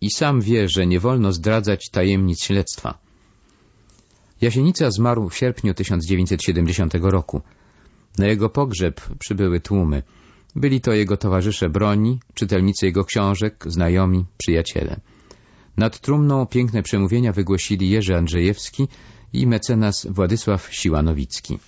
i sam wie, że nie wolno zdradzać tajemnic śledztwa. Jasienica zmarł w sierpniu 1970 roku. Na jego pogrzeb przybyły tłumy. Byli to jego towarzysze broni, czytelnicy jego książek, znajomi, przyjaciele. Nad trumną piękne przemówienia wygłosili Jerzy Andrzejewski i mecenas Władysław Siłanowicki.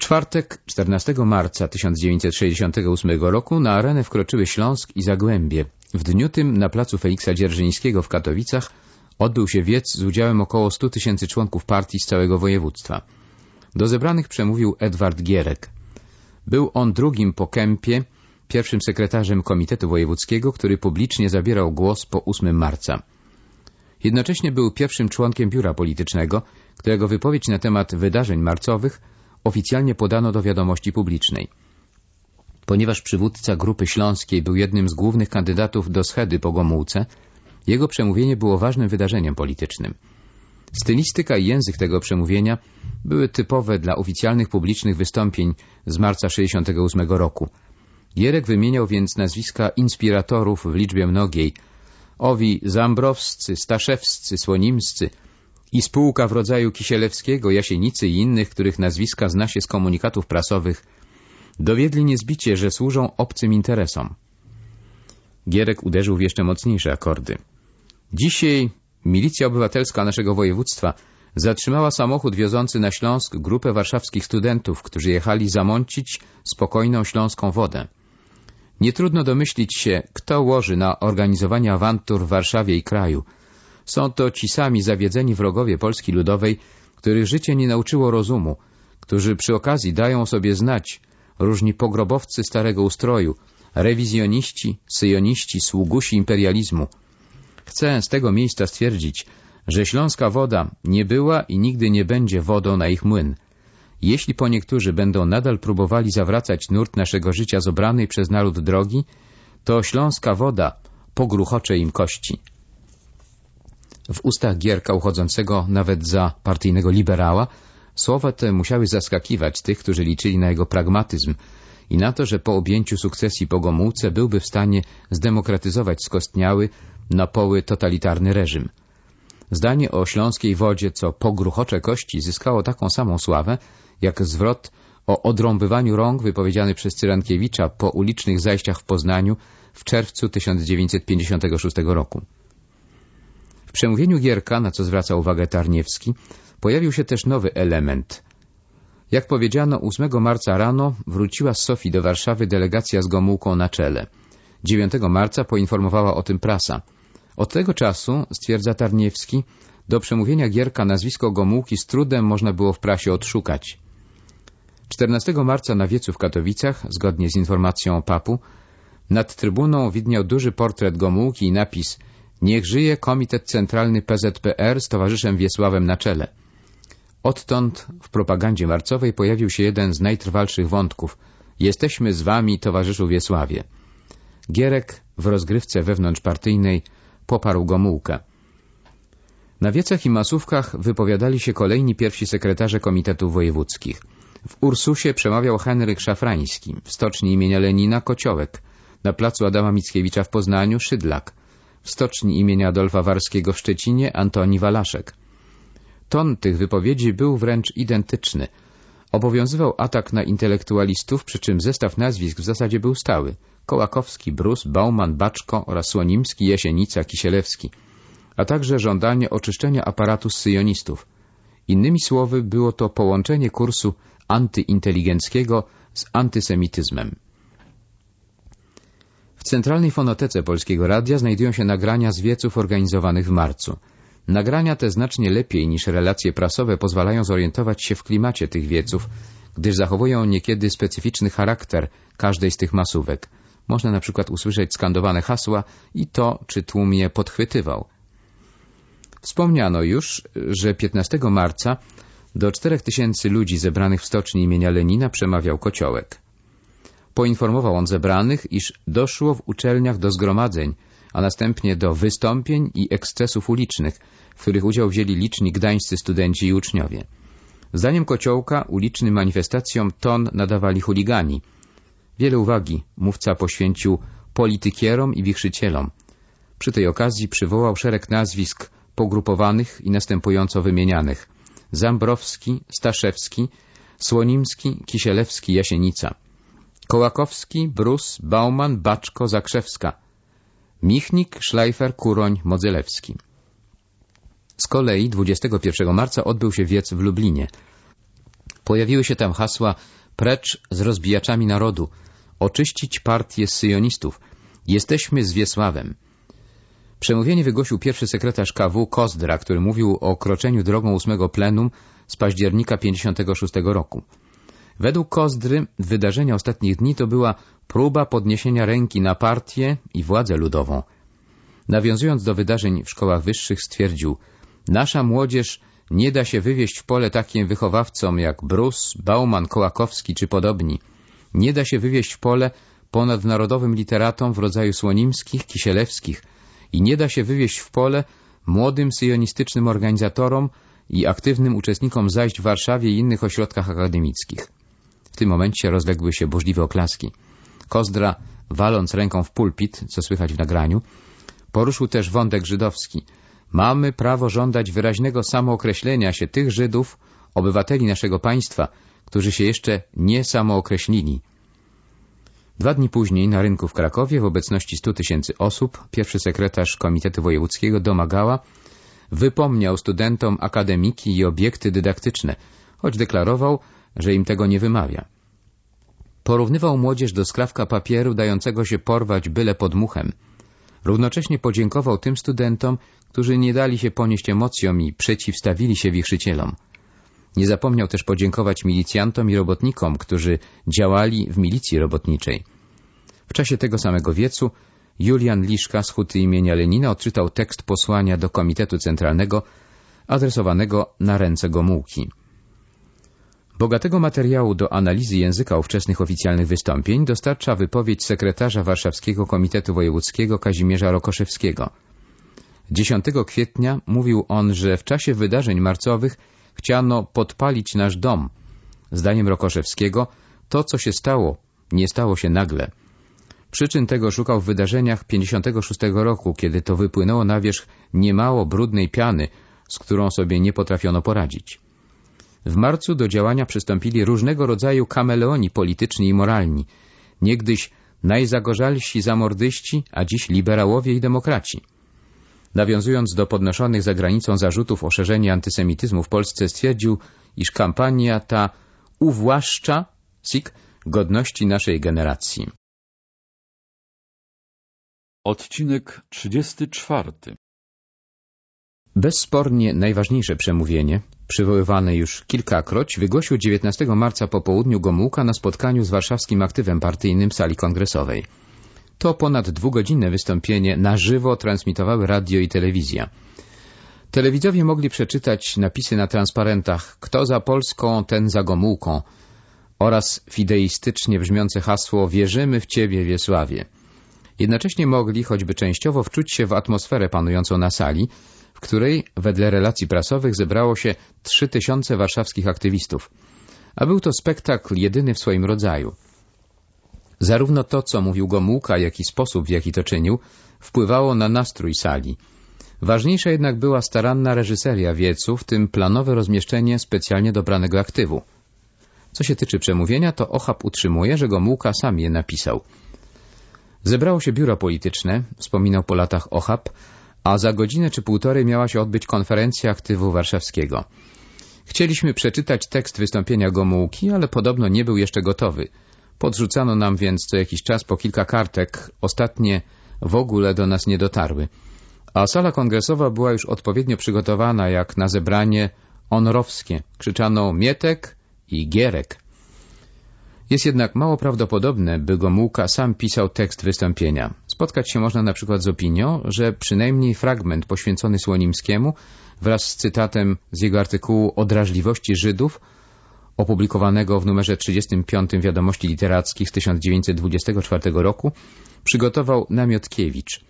Czwartek, 14 marca 1968 roku na arenę wkroczyły Śląsk i Zagłębie. W dniu tym na placu Feliksa Dzierżyńskiego w Katowicach odbył się wiec z udziałem około 100 tysięcy członków partii z całego województwa. Do zebranych przemówił Edward Gierek. Był on drugim po Kępie, pierwszym sekretarzem Komitetu Wojewódzkiego, który publicznie zabierał głos po 8 marca. Jednocześnie był pierwszym członkiem biura politycznego, którego wypowiedź na temat wydarzeń marcowych oficjalnie podano do wiadomości publicznej. Ponieważ przywódca Grupy Śląskiej był jednym z głównych kandydatów do schedy po Gomułce, jego przemówienie było ważnym wydarzeniem politycznym. Stylistyka i język tego przemówienia były typowe dla oficjalnych publicznych wystąpień z marca 68 roku. Gierek wymieniał więc nazwiska inspiratorów w liczbie mnogiej. Owi Zambrowscy, Staszewscy, Słonimscy i spółka w rodzaju Kisielewskiego, Jasienicy i innych, których nazwiska zna się z komunikatów prasowych, dowiedli niezbicie, że służą obcym interesom. Gierek uderzył w jeszcze mocniejsze akordy. Dzisiaj milicja obywatelska naszego województwa zatrzymała samochód wiozący na Śląsk grupę warszawskich studentów, którzy jechali zamącić spokojną śląską wodę. Nie trudno domyślić się, kto łoży na organizowanie awantur w Warszawie i kraju. Są to ci sami zawiedzeni wrogowie Polski Ludowej, których życie nie nauczyło rozumu, którzy przy okazji dają sobie znać, różni pogrobowcy starego ustroju, rewizjoniści, syjoniści, sługusi imperializmu. Chcę z tego miejsca stwierdzić, że śląska woda nie była i nigdy nie będzie wodą na ich młyn. Jeśli po niektórzy będą nadal próbowali zawracać nurt naszego życia z obranej przez naród drogi, to śląska woda pogruchocze im kości. W ustach Gierka uchodzącego nawet za partyjnego liberała słowa te musiały zaskakiwać tych, którzy liczyli na jego pragmatyzm i na to, że po objęciu sukcesji po Gomułce byłby w stanie zdemokratyzować skostniały, na poły totalitarny reżim. Zdanie o śląskiej wodzie, co pogruchocze kości, zyskało taką samą sławę, jak zwrot o odrąbywaniu rąk wypowiedziany przez Cyrankiewicza po ulicznych zajściach w Poznaniu w czerwcu 1956 roku. W przemówieniu Gierka, na co zwraca uwagę Tarniewski, pojawił się też nowy element. Jak powiedziano, 8 marca rano wróciła z Sofii do Warszawy delegacja z Gomułką na czele. 9 marca poinformowała o tym prasa. Od tego czasu, stwierdza Tarniewski, do przemówienia Gierka nazwisko Gomułki z trudem można było w prasie odszukać. 14 marca na wiecu w Katowicach, zgodnie z informacją papu, nad trybuną widniał duży portret Gomułki i napis Niech żyje Komitet Centralny PZPR z towarzyszem Wiesławem na czele. Odtąd w propagandzie marcowej pojawił się jeden z najtrwalszych wątków. Jesteśmy z wami, towarzyszu Wiesławie. Gierek w rozgrywce wewnątrzpartyjnej poparł Gomułkę. Na wiecach i masówkach wypowiadali się kolejni pierwsi sekretarze komitetów wojewódzkich. W Ursusie przemawiał Henryk Szafrański, w stoczni imienia Lenina Kociołek, na placu Adama Mickiewicza w Poznaniu Szydlak, w stoczni imienia Adolfa Warskiego w Szczecinie Antoni Walaszek. Ton tych wypowiedzi był wręcz identyczny. Obowiązywał atak na intelektualistów, przy czym zestaw nazwisk w zasadzie był stały. Kołakowski, Brus, Bauman, Baczko oraz Słonimski, Jasienica, Kisielewski, a także żądanie oczyszczenia aparatu z syjonistów. Innymi słowy, było to połączenie kursu antyinteligenckiego z antysemityzmem. W Centralnej Fonotece Polskiego Radia znajdują się nagrania z wieców organizowanych w marcu. Nagrania te znacznie lepiej niż relacje prasowe pozwalają zorientować się w klimacie tych wieców, gdyż zachowują niekiedy specyficzny charakter każdej z tych masówek. Można na przykład usłyszeć skandowane hasła i to, czy tłum je podchwytywał. Wspomniano już, że 15 marca do 4000 ludzi zebranych w stoczni imienia Lenina przemawiał Kociołek. Poinformował on zebranych, iż doszło w uczelniach do zgromadzeń, a następnie do wystąpień i ekscesów ulicznych, w których udział wzięli liczni gdańscy studenci i uczniowie. Zdaniem Kociołka ulicznym manifestacjom ton nadawali chuligani. Wiele uwagi mówca poświęcił politykierom i wichrzycielom. Przy tej okazji przywołał szereg nazwisk pogrupowanych i następująco wymienianych. Zambrowski, Staszewski, Słonimski, Kisielewski, Jasienica. Kołakowski, Brus, Bauman, Baczko, Zakrzewska. Michnik, Schleifer, Kuroń, Modzelewski. Z kolei 21 marca odbył się wiec w Lublinie. Pojawiły się tam hasła precz z rozbijaczami narodu, oczyścić partię z syjonistów, jesteśmy z Wiesławem. Przemówienie wygłosił pierwszy sekretarz KW Kozdra, który mówił o kroczeniu drogą ósmego plenum z października 56 roku. Według Kozdry wydarzenia ostatnich dni to była próba podniesienia ręki na partię i władzę ludową. Nawiązując do wydarzeń w szkołach wyższych stwierdził Nasza młodzież nie da się wywieźć w pole takim wychowawcom jak Brus, Bauman, Kołakowski czy podobni. Nie da się wywieźć w pole ponadnarodowym literatom w rodzaju słonimskich, kisielewskich i nie da się wywieźć w pole młodym syjonistycznym organizatorom i aktywnym uczestnikom zajść w Warszawie i innych ośrodkach akademickich. Tym momencie rozległy się burzliwe oklaski. Kozdra, waląc ręką w pulpit, co słychać w nagraniu, poruszył też wątek żydowski. Mamy prawo żądać wyraźnego samookreślenia się tych Żydów, obywateli naszego państwa, którzy się jeszcze nie samookreślili. Dwa dni później na rynku w Krakowie w obecności 100 tysięcy osób pierwszy sekretarz Komitetu Wojewódzkiego domagała wypomniał studentom akademiki i obiekty dydaktyczne, choć deklarował, że im tego nie wymawia. Porównywał młodzież do skrawka papieru dającego się porwać byle pod muchem. Równocześnie podziękował tym studentom, którzy nie dali się ponieść emocjom i przeciwstawili się wichrzycielom. Nie zapomniał też podziękować milicjantom i robotnikom, którzy działali w milicji robotniczej. W czasie tego samego wiecu Julian Liszka z huty imienia Lenina odczytał tekst posłania do Komitetu Centralnego adresowanego na ręce Gomułki. Bogatego materiału do analizy języka ówczesnych oficjalnych wystąpień dostarcza wypowiedź sekretarza Warszawskiego Komitetu Wojewódzkiego Kazimierza Rokoszewskiego. 10 kwietnia mówił on, że w czasie wydarzeń marcowych chciano podpalić nasz dom. Zdaniem Rokoszewskiego to, co się stało, nie stało się nagle. Przyczyn tego szukał w wydarzeniach 56 roku, kiedy to wypłynęło na wierzch niemało brudnej piany, z którą sobie nie potrafiono poradzić. W marcu do działania przystąpili różnego rodzaju kameleoni polityczni i moralni, niegdyś najzagorzalsi zamordyści, a dziś liberałowie i demokraci. Nawiązując do podnoszonych za granicą zarzutów o szerzenie antysemityzmu w Polsce, stwierdził, iż kampania ta uwłaszcza godności naszej generacji. Odcinek 34 Bezspornie najważniejsze przemówienie, przywoływane już kilkakroć, wygłosił 19 marca po południu Gomułka na spotkaniu z warszawskim aktywem partyjnym w sali kongresowej. To ponad dwugodzinne wystąpienie na żywo transmitowały radio i telewizja. Telewidzowie mogli przeczytać napisy na transparentach Kto za Polską, ten za Gomułką oraz fideistycznie brzmiące hasło Wierzymy w Ciebie, Wiesławie. Jednocześnie mogli, choćby częściowo, wczuć się w atmosferę panującą na sali, w której, wedle relacji prasowych, zebrało się trzy tysiące warszawskich aktywistów. A był to spektakl jedyny w swoim rodzaju. Zarówno to, co mówił Gomułka, jak i sposób, w jaki to czynił, wpływało na nastrój sali. Ważniejsza jednak była staranna reżyseria wiecu, w tym planowe rozmieszczenie specjalnie dobranego aktywu. Co się tyczy przemówienia, to Ochab utrzymuje, że Gomułka sam je napisał. Zebrało się biuro polityczne, wspominał po latach Ochab, a za godzinę czy półtorej miała się odbyć konferencja aktywu warszawskiego. Chcieliśmy przeczytać tekst wystąpienia Gomułki, ale podobno nie był jeszcze gotowy. Podrzucano nam więc co jakiś czas po kilka kartek, ostatnie w ogóle do nas nie dotarły. A sala kongresowa była już odpowiednio przygotowana jak na zebranie honorowskie. Krzyczano Mietek i Gierek. Jest jednak mało prawdopodobne, by Gomułka sam pisał tekst wystąpienia. Spotkać się można na przykład z opinią, że przynajmniej fragment poświęcony Słonimskiemu wraz z cytatem z jego artykułu o drażliwości Żydów opublikowanego w numerze 35 Wiadomości Literackich z 1924 roku przygotował Namiotkiewicz.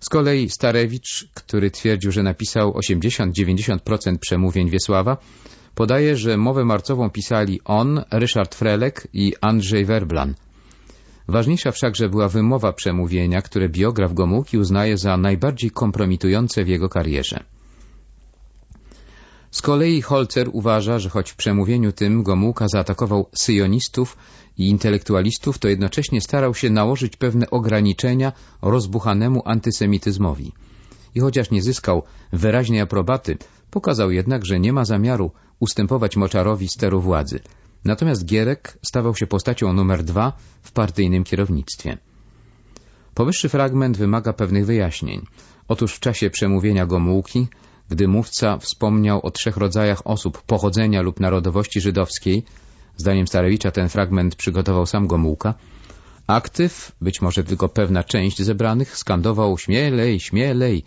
Z kolei Starewicz, który twierdził, że napisał 80-90% przemówień Wiesława, podaje, że mowę marcową pisali on, Ryszard Frelek i Andrzej Werblan. Ważniejsza wszakże była wymowa przemówienia, które biograf Gomułki uznaje za najbardziej kompromitujące w jego karierze. Z kolei Holzer uważa, że choć w przemówieniu tym Gomułka zaatakował syjonistów i intelektualistów, to jednocześnie starał się nałożyć pewne ograniczenia rozbuchanemu antysemityzmowi. I chociaż nie zyskał wyraźnej aprobaty, pokazał jednak, że nie ma zamiaru ustępować Moczarowi steru władzy. Natomiast Gierek stawał się postacią numer dwa w partyjnym kierownictwie. Powyższy fragment wymaga pewnych wyjaśnień. Otóż w czasie przemówienia Gomułki gdy mówca wspomniał o trzech rodzajach osób pochodzenia lub narodowości żydowskiej, zdaniem Starewicza ten fragment przygotował sam Gomułka, aktyw, być może tylko pewna część zebranych, skandował śmielej, śmielej.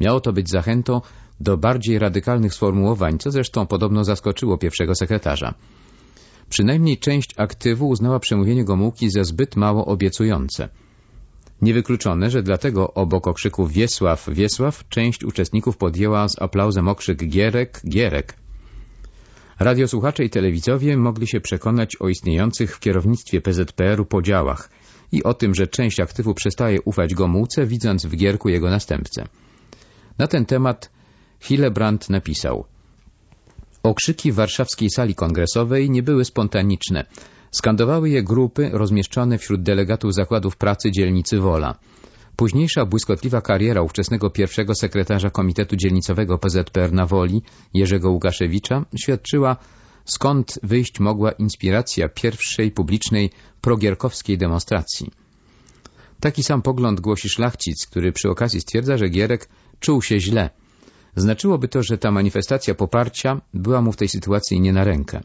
Miało to być zachętą do bardziej radykalnych sformułowań, co zresztą podobno zaskoczyło pierwszego sekretarza. Przynajmniej część aktywu uznała przemówienie Gomułki za zbyt mało obiecujące – Niewykluczone, że dlatego obok okrzyków Wiesław, Wiesław część uczestników podjęła z aplauzem okrzyk Gierek, Gierek. Radiosłuchacze i telewizowie mogli się przekonać o istniejących w kierownictwie PZPR-u podziałach i o tym, że część aktywu przestaje ufać Gomułce, widząc w Gierku jego następcę. Na ten temat Hillebrand napisał Okrzyki w warszawskiej sali kongresowej nie były spontaniczne, Skandowały je grupy rozmieszczone wśród delegatów zakładów pracy dzielnicy Wola. Późniejsza błyskotliwa kariera ówczesnego pierwszego sekretarza Komitetu Dzielnicowego PZPR na Woli, Jerzego Łukaszewicza, świadczyła, skąd wyjść mogła inspiracja pierwszej publicznej progierkowskiej demonstracji. Taki sam pogląd głosi szlachcic, który przy okazji stwierdza, że Gierek czuł się źle. Znaczyłoby to, że ta manifestacja poparcia była mu w tej sytuacji nie na rękę.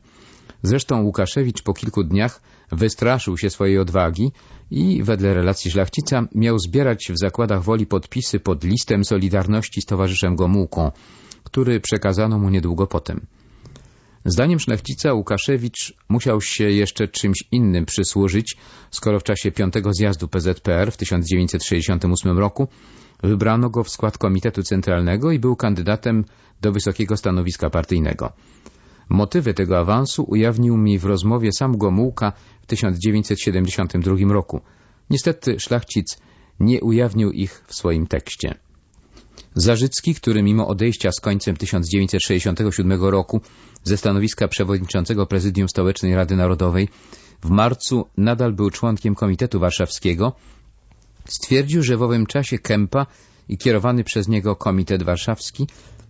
Zresztą Łukaszewicz po kilku dniach wystraszył się swojej odwagi i, wedle relacji szlachcica, miał zbierać w zakładach woli podpisy pod listem Solidarności z towarzyszem Gomułką, który przekazano mu niedługo potem. Zdaniem szlachcica Łukaszewicz musiał się jeszcze czymś innym przysłużyć, skoro w czasie piątego zjazdu PZPR w 1968 roku wybrano go w skład Komitetu Centralnego i był kandydatem do wysokiego stanowiska partyjnego. Motywy tego awansu ujawnił mi w rozmowie sam Gomułka w 1972 roku. Niestety szlachcic nie ujawnił ich w swoim tekście. Zarzycki, który mimo odejścia z końcem 1967 roku ze stanowiska przewodniczącego Prezydium Stołecznej Rady Narodowej w marcu nadal był członkiem Komitetu Warszawskiego, stwierdził, że w owym czasie Kępa i kierowany przez niego Komitet Warszawski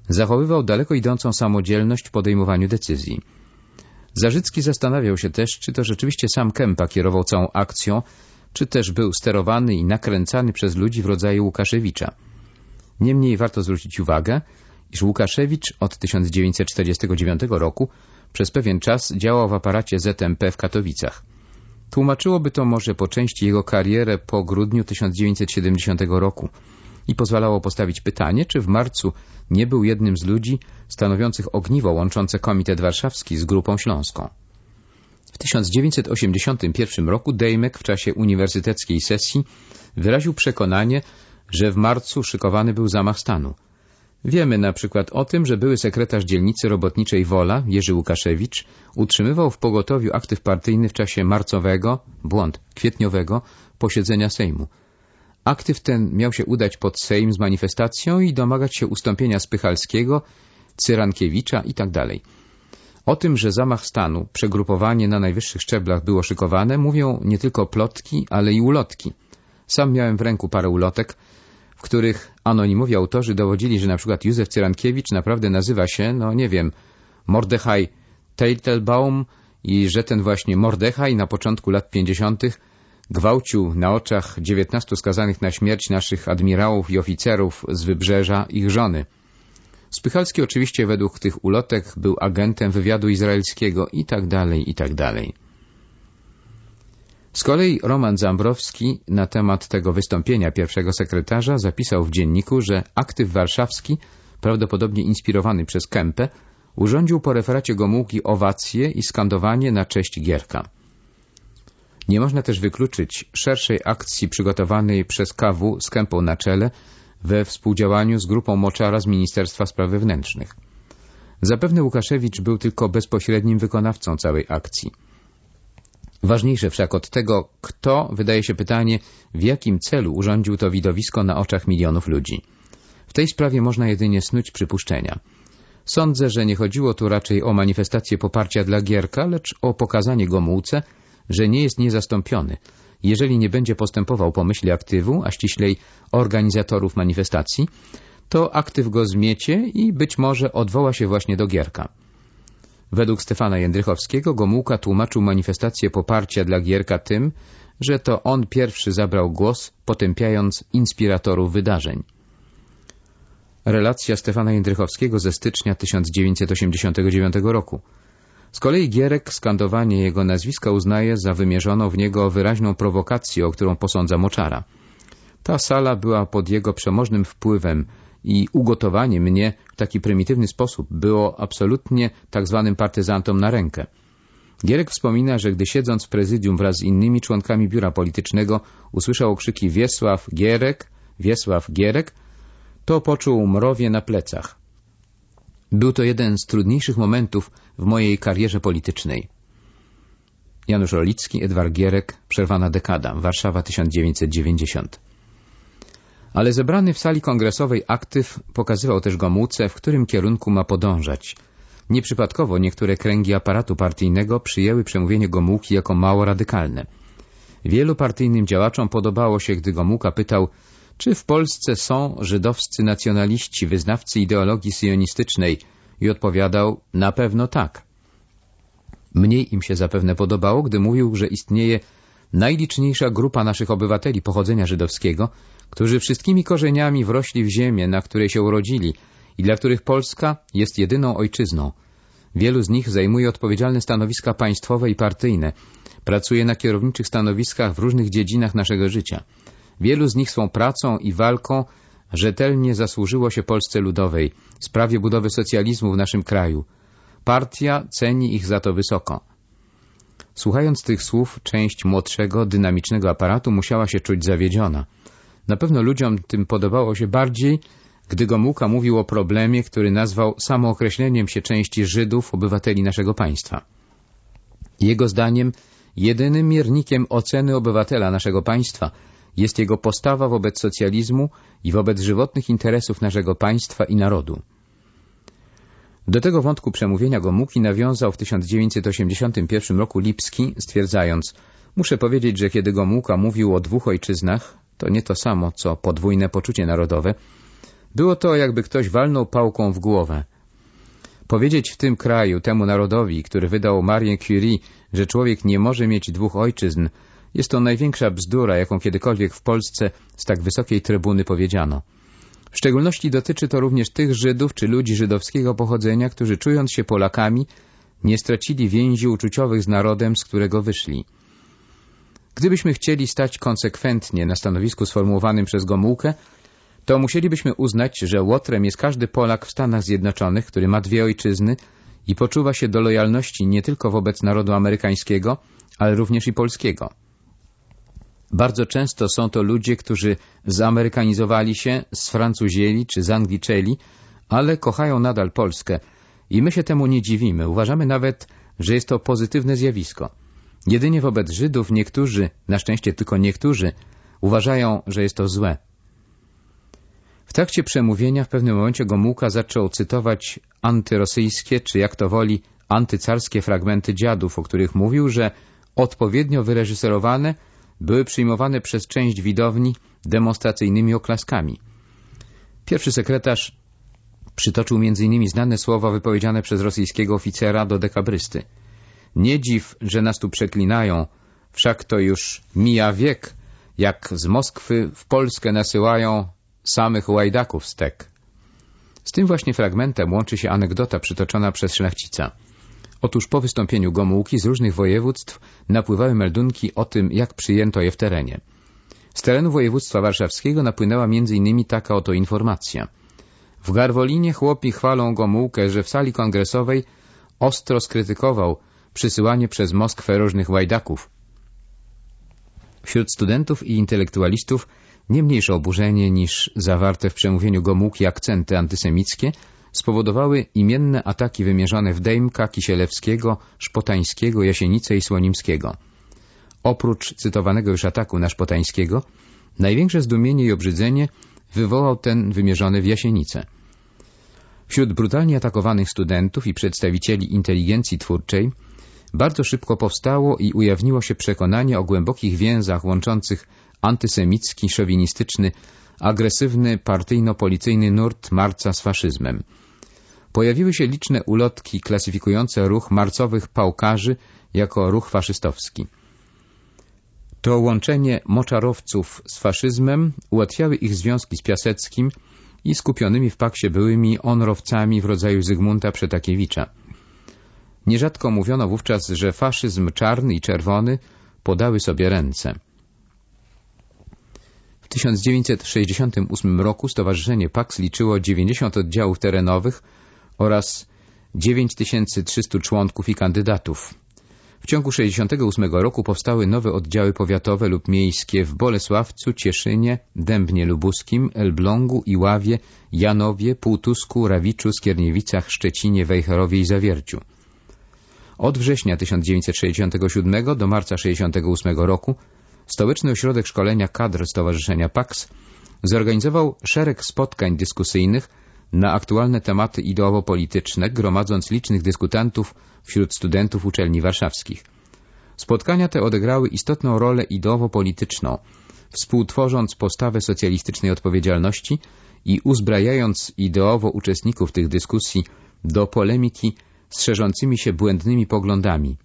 Zachowywał daleko idącą samodzielność w podejmowaniu decyzji. Zarzycki zastanawiał się też, czy to rzeczywiście sam Kępa kierował całą akcją, czy też był sterowany i nakręcany przez ludzi w rodzaju Łukaszewicza. Niemniej warto zwrócić uwagę, iż Łukaszewicz od 1949 roku przez pewien czas działał w aparacie ZMP w Katowicach. Tłumaczyłoby to może po części jego karierę po grudniu 1970 roku, i pozwalało postawić pytanie, czy w marcu nie był jednym z ludzi stanowiących ogniwo łączące Komitet Warszawski z Grupą Śląską. W 1981 roku Dejmek w czasie uniwersyteckiej sesji wyraził przekonanie, że w marcu szykowany był zamach stanu. Wiemy na przykład o tym, że były sekretarz dzielnicy robotniczej Wola, Jerzy Łukaszewicz, utrzymywał w pogotowiu aktyw partyjny w czasie marcowego, błąd, kwietniowego posiedzenia Sejmu. Aktyw ten miał się udać pod Sejm z manifestacją i domagać się ustąpienia Spychalskiego, Cyrankiewicza itd. Tak o tym, że zamach stanu, przegrupowanie na najwyższych szczeblach było szykowane, mówią nie tylko plotki, ale i ulotki. Sam miałem w ręku parę ulotek, w których anonimowi autorzy dowodzili, że na przykład Józef Cyrankiewicz naprawdę nazywa się, no nie wiem, Mordechaj Teitelbaum i że ten właśnie Mordechaj na początku lat 50 gwałcił na oczach dziewiętnastu skazanych na śmierć naszych admirałów i oficerów z wybrzeża ich żony. Spychalski oczywiście według tych ulotek był agentem wywiadu izraelskiego i tak dalej, i tak dalej. Z kolei Roman Zambrowski na temat tego wystąpienia pierwszego sekretarza zapisał w dzienniku, że aktyw warszawski, prawdopodobnie inspirowany przez Kempę, urządził po referacie Gomułki owacje i skandowanie na cześć Gierka. Nie można też wykluczyć szerszej akcji przygotowanej przez KW z Kępą na czele we współdziałaniu z grupą Moczara z Ministerstwa Spraw Wewnętrznych. Zapewne Łukaszewicz był tylko bezpośrednim wykonawcą całej akcji. Ważniejsze wszak od tego, kto, wydaje się pytanie, w jakim celu urządził to widowisko na oczach milionów ludzi. W tej sprawie można jedynie snuć przypuszczenia. Sądzę, że nie chodziło tu raczej o manifestację poparcia dla Gierka, lecz o pokazanie Gomułce, że nie jest niezastąpiony, jeżeli nie będzie postępował po myśli aktywu, a ściślej organizatorów manifestacji, to aktyw go zmiecie i być może odwoła się właśnie do Gierka. Według Stefana Jędrychowskiego Gomułka tłumaczył manifestację poparcia dla Gierka tym, że to on pierwszy zabrał głos, potępiając inspiratorów wydarzeń. Relacja Stefana Jędrychowskiego ze stycznia 1989 roku. Z kolei Gierek skandowanie jego nazwiska uznaje za wymierzoną w niego wyraźną prowokację, o którą posądza Moczara. Ta sala była pod jego przemożnym wpływem i ugotowanie mnie w taki prymitywny sposób było absolutnie tak zwanym partyzantom na rękę. Gierek wspomina, że gdy siedząc w prezydium wraz z innymi członkami biura politycznego usłyszał okrzyki Wiesław Gierek, Wiesław Gierek, to poczuł mrowie na plecach. Był to jeden z trudniejszych momentów w mojej karierze politycznej. Janusz Rolicki, Edward Gierek, Przerwana dekada, Warszawa 1990. Ale zebrany w sali kongresowej aktyw pokazywał też Gomułce, w którym kierunku ma podążać. Nieprzypadkowo niektóre kręgi aparatu partyjnego przyjęły przemówienie Gomułki jako mało radykalne. Wielu partyjnym działaczom podobało się, gdy Gomułka pytał, czy w Polsce są żydowscy nacjonaliści, wyznawcy ideologii syjonistycznej i odpowiadał, na pewno tak. Mniej im się zapewne podobało, gdy mówił, że istnieje najliczniejsza grupa naszych obywateli pochodzenia żydowskiego, którzy wszystkimi korzeniami wrośli w ziemię, na której się urodzili i dla których Polska jest jedyną ojczyzną. Wielu z nich zajmuje odpowiedzialne stanowiska państwowe i partyjne, pracuje na kierowniczych stanowiskach w różnych dziedzinach naszego życia. Wielu z nich swą pracą i walką rzetelnie zasłużyło się Polsce Ludowej, sprawie budowy socjalizmu w naszym kraju. Partia ceni ich za to wysoko. Słuchając tych słów, część młodszego, dynamicznego aparatu musiała się czuć zawiedziona. Na pewno ludziom tym podobało się bardziej, gdy Gomułka mówił o problemie, który nazwał samookreśleniem się części Żydów, obywateli naszego państwa. Jego zdaniem jedynym miernikiem oceny obywatela naszego państwa jest jego postawa wobec socjalizmu i wobec żywotnych interesów naszego państwa i narodu. Do tego wątku przemówienia Gomułki nawiązał w 1981 roku Lipski, stwierdzając Muszę powiedzieć, że kiedy Gomułka mówił o dwóch ojczyznach, to nie to samo, co podwójne poczucie narodowe, było to, jakby ktoś walnął pałką w głowę. Powiedzieć w tym kraju, temu narodowi, który wydał Marię Curie, że człowiek nie może mieć dwóch ojczyzn, jest to największa bzdura, jaką kiedykolwiek w Polsce z tak wysokiej trybuny powiedziano. W szczególności dotyczy to również tych Żydów czy ludzi żydowskiego pochodzenia, którzy czując się Polakami, nie stracili więzi uczuciowych z narodem, z którego wyszli. Gdybyśmy chcieli stać konsekwentnie na stanowisku sformułowanym przez Gomułkę, to musielibyśmy uznać, że łotrem jest każdy Polak w Stanach Zjednoczonych, który ma dwie ojczyzny i poczuwa się do lojalności nie tylko wobec narodu amerykańskiego, ale również i polskiego. Bardzo często są to ludzie, którzy zamerykanizowali się, sfrancuzieli czy zangliczeli, ale kochają nadal Polskę i my się temu nie dziwimy. Uważamy nawet, że jest to pozytywne zjawisko. Jedynie wobec Żydów niektórzy, na szczęście tylko niektórzy, uważają, że jest to złe. W trakcie przemówienia w pewnym momencie Gomułka zaczął cytować antyrosyjskie, czy jak to woli, antycarskie fragmenty dziadów, o których mówił, że odpowiednio wyreżyserowane były przyjmowane przez część widowni demonstracyjnymi oklaskami. Pierwszy sekretarz przytoczył m.in. znane słowa wypowiedziane przez rosyjskiego oficera do dekabrysty. Nie dziw, że nas tu przeklinają, wszak to już mija wiek, jak z Moskwy w Polskę nasyłają samych łajdaków stek. Z tym właśnie fragmentem łączy się anegdota przytoczona przez szlachcica. Otóż po wystąpieniu Gomułki z różnych województw napływały meldunki o tym, jak przyjęto je w terenie. Z terenu województwa warszawskiego napłynęła m.in. taka oto informacja. W Garwolinie chłopi chwalą Gomułkę, że w sali kongresowej ostro skrytykował przysyłanie przez Moskwę różnych łajdaków. Wśród studentów i intelektualistów nie mniejsze oburzenie niż zawarte w przemówieniu Gomułki akcenty antysemickie spowodowały imienne ataki wymierzone w Dejmka, Kisielewskiego, Szpotańskiego, Jasienice i Słonimskiego. Oprócz cytowanego już ataku na Szpotańskiego, największe zdumienie i obrzydzenie wywołał ten wymierzony w Jasienicę. Wśród brutalnie atakowanych studentów i przedstawicieli inteligencji twórczej bardzo szybko powstało i ujawniło się przekonanie o głębokich więzach łączących antysemicki, szowinistyczny, agresywny, partyjno-policyjny nurt marca z faszyzmem. Pojawiły się liczne ulotki klasyfikujące ruch marcowych pałkarzy jako ruch faszystowski. To łączenie moczarowców z faszyzmem ułatwiały ich związki z Piaseckim i skupionymi w paksie byłymi onrowcami w rodzaju Zygmunta Przetakiewicza. Nierzadko mówiono wówczas, że faszyzm czarny i czerwony podały sobie ręce. W 1968 roku Stowarzyszenie PAX liczyło 90 oddziałów terenowych oraz 9300 członków i kandydatów. W ciągu 68 roku powstały nowe oddziały powiatowe lub miejskie w Bolesławcu, Cieszynie, Dębnie Lubuskim, Elblągu, Iławie, Janowie, Półtusku, Rawiczu, Skierniewicach, Szczecinie, Wejherowie i Zawierciu. Od września 1967 do marca 68 roku Stołeczny Ośrodek Szkolenia Kadr Stowarzyszenia PAX zorganizował szereg spotkań dyskusyjnych na aktualne tematy ideowo-polityczne, gromadząc licznych dyskutantów wśród studentów uczelni warszawskich. Spotkania te odegrały istotną rolę ideowo-polityczną, współtworząc postawę socjalistycznej odpowiedzialności i uzbrajając ideowo uczestników tych dyskusji do polemiki z szerzącymi się błędnymi poglądami.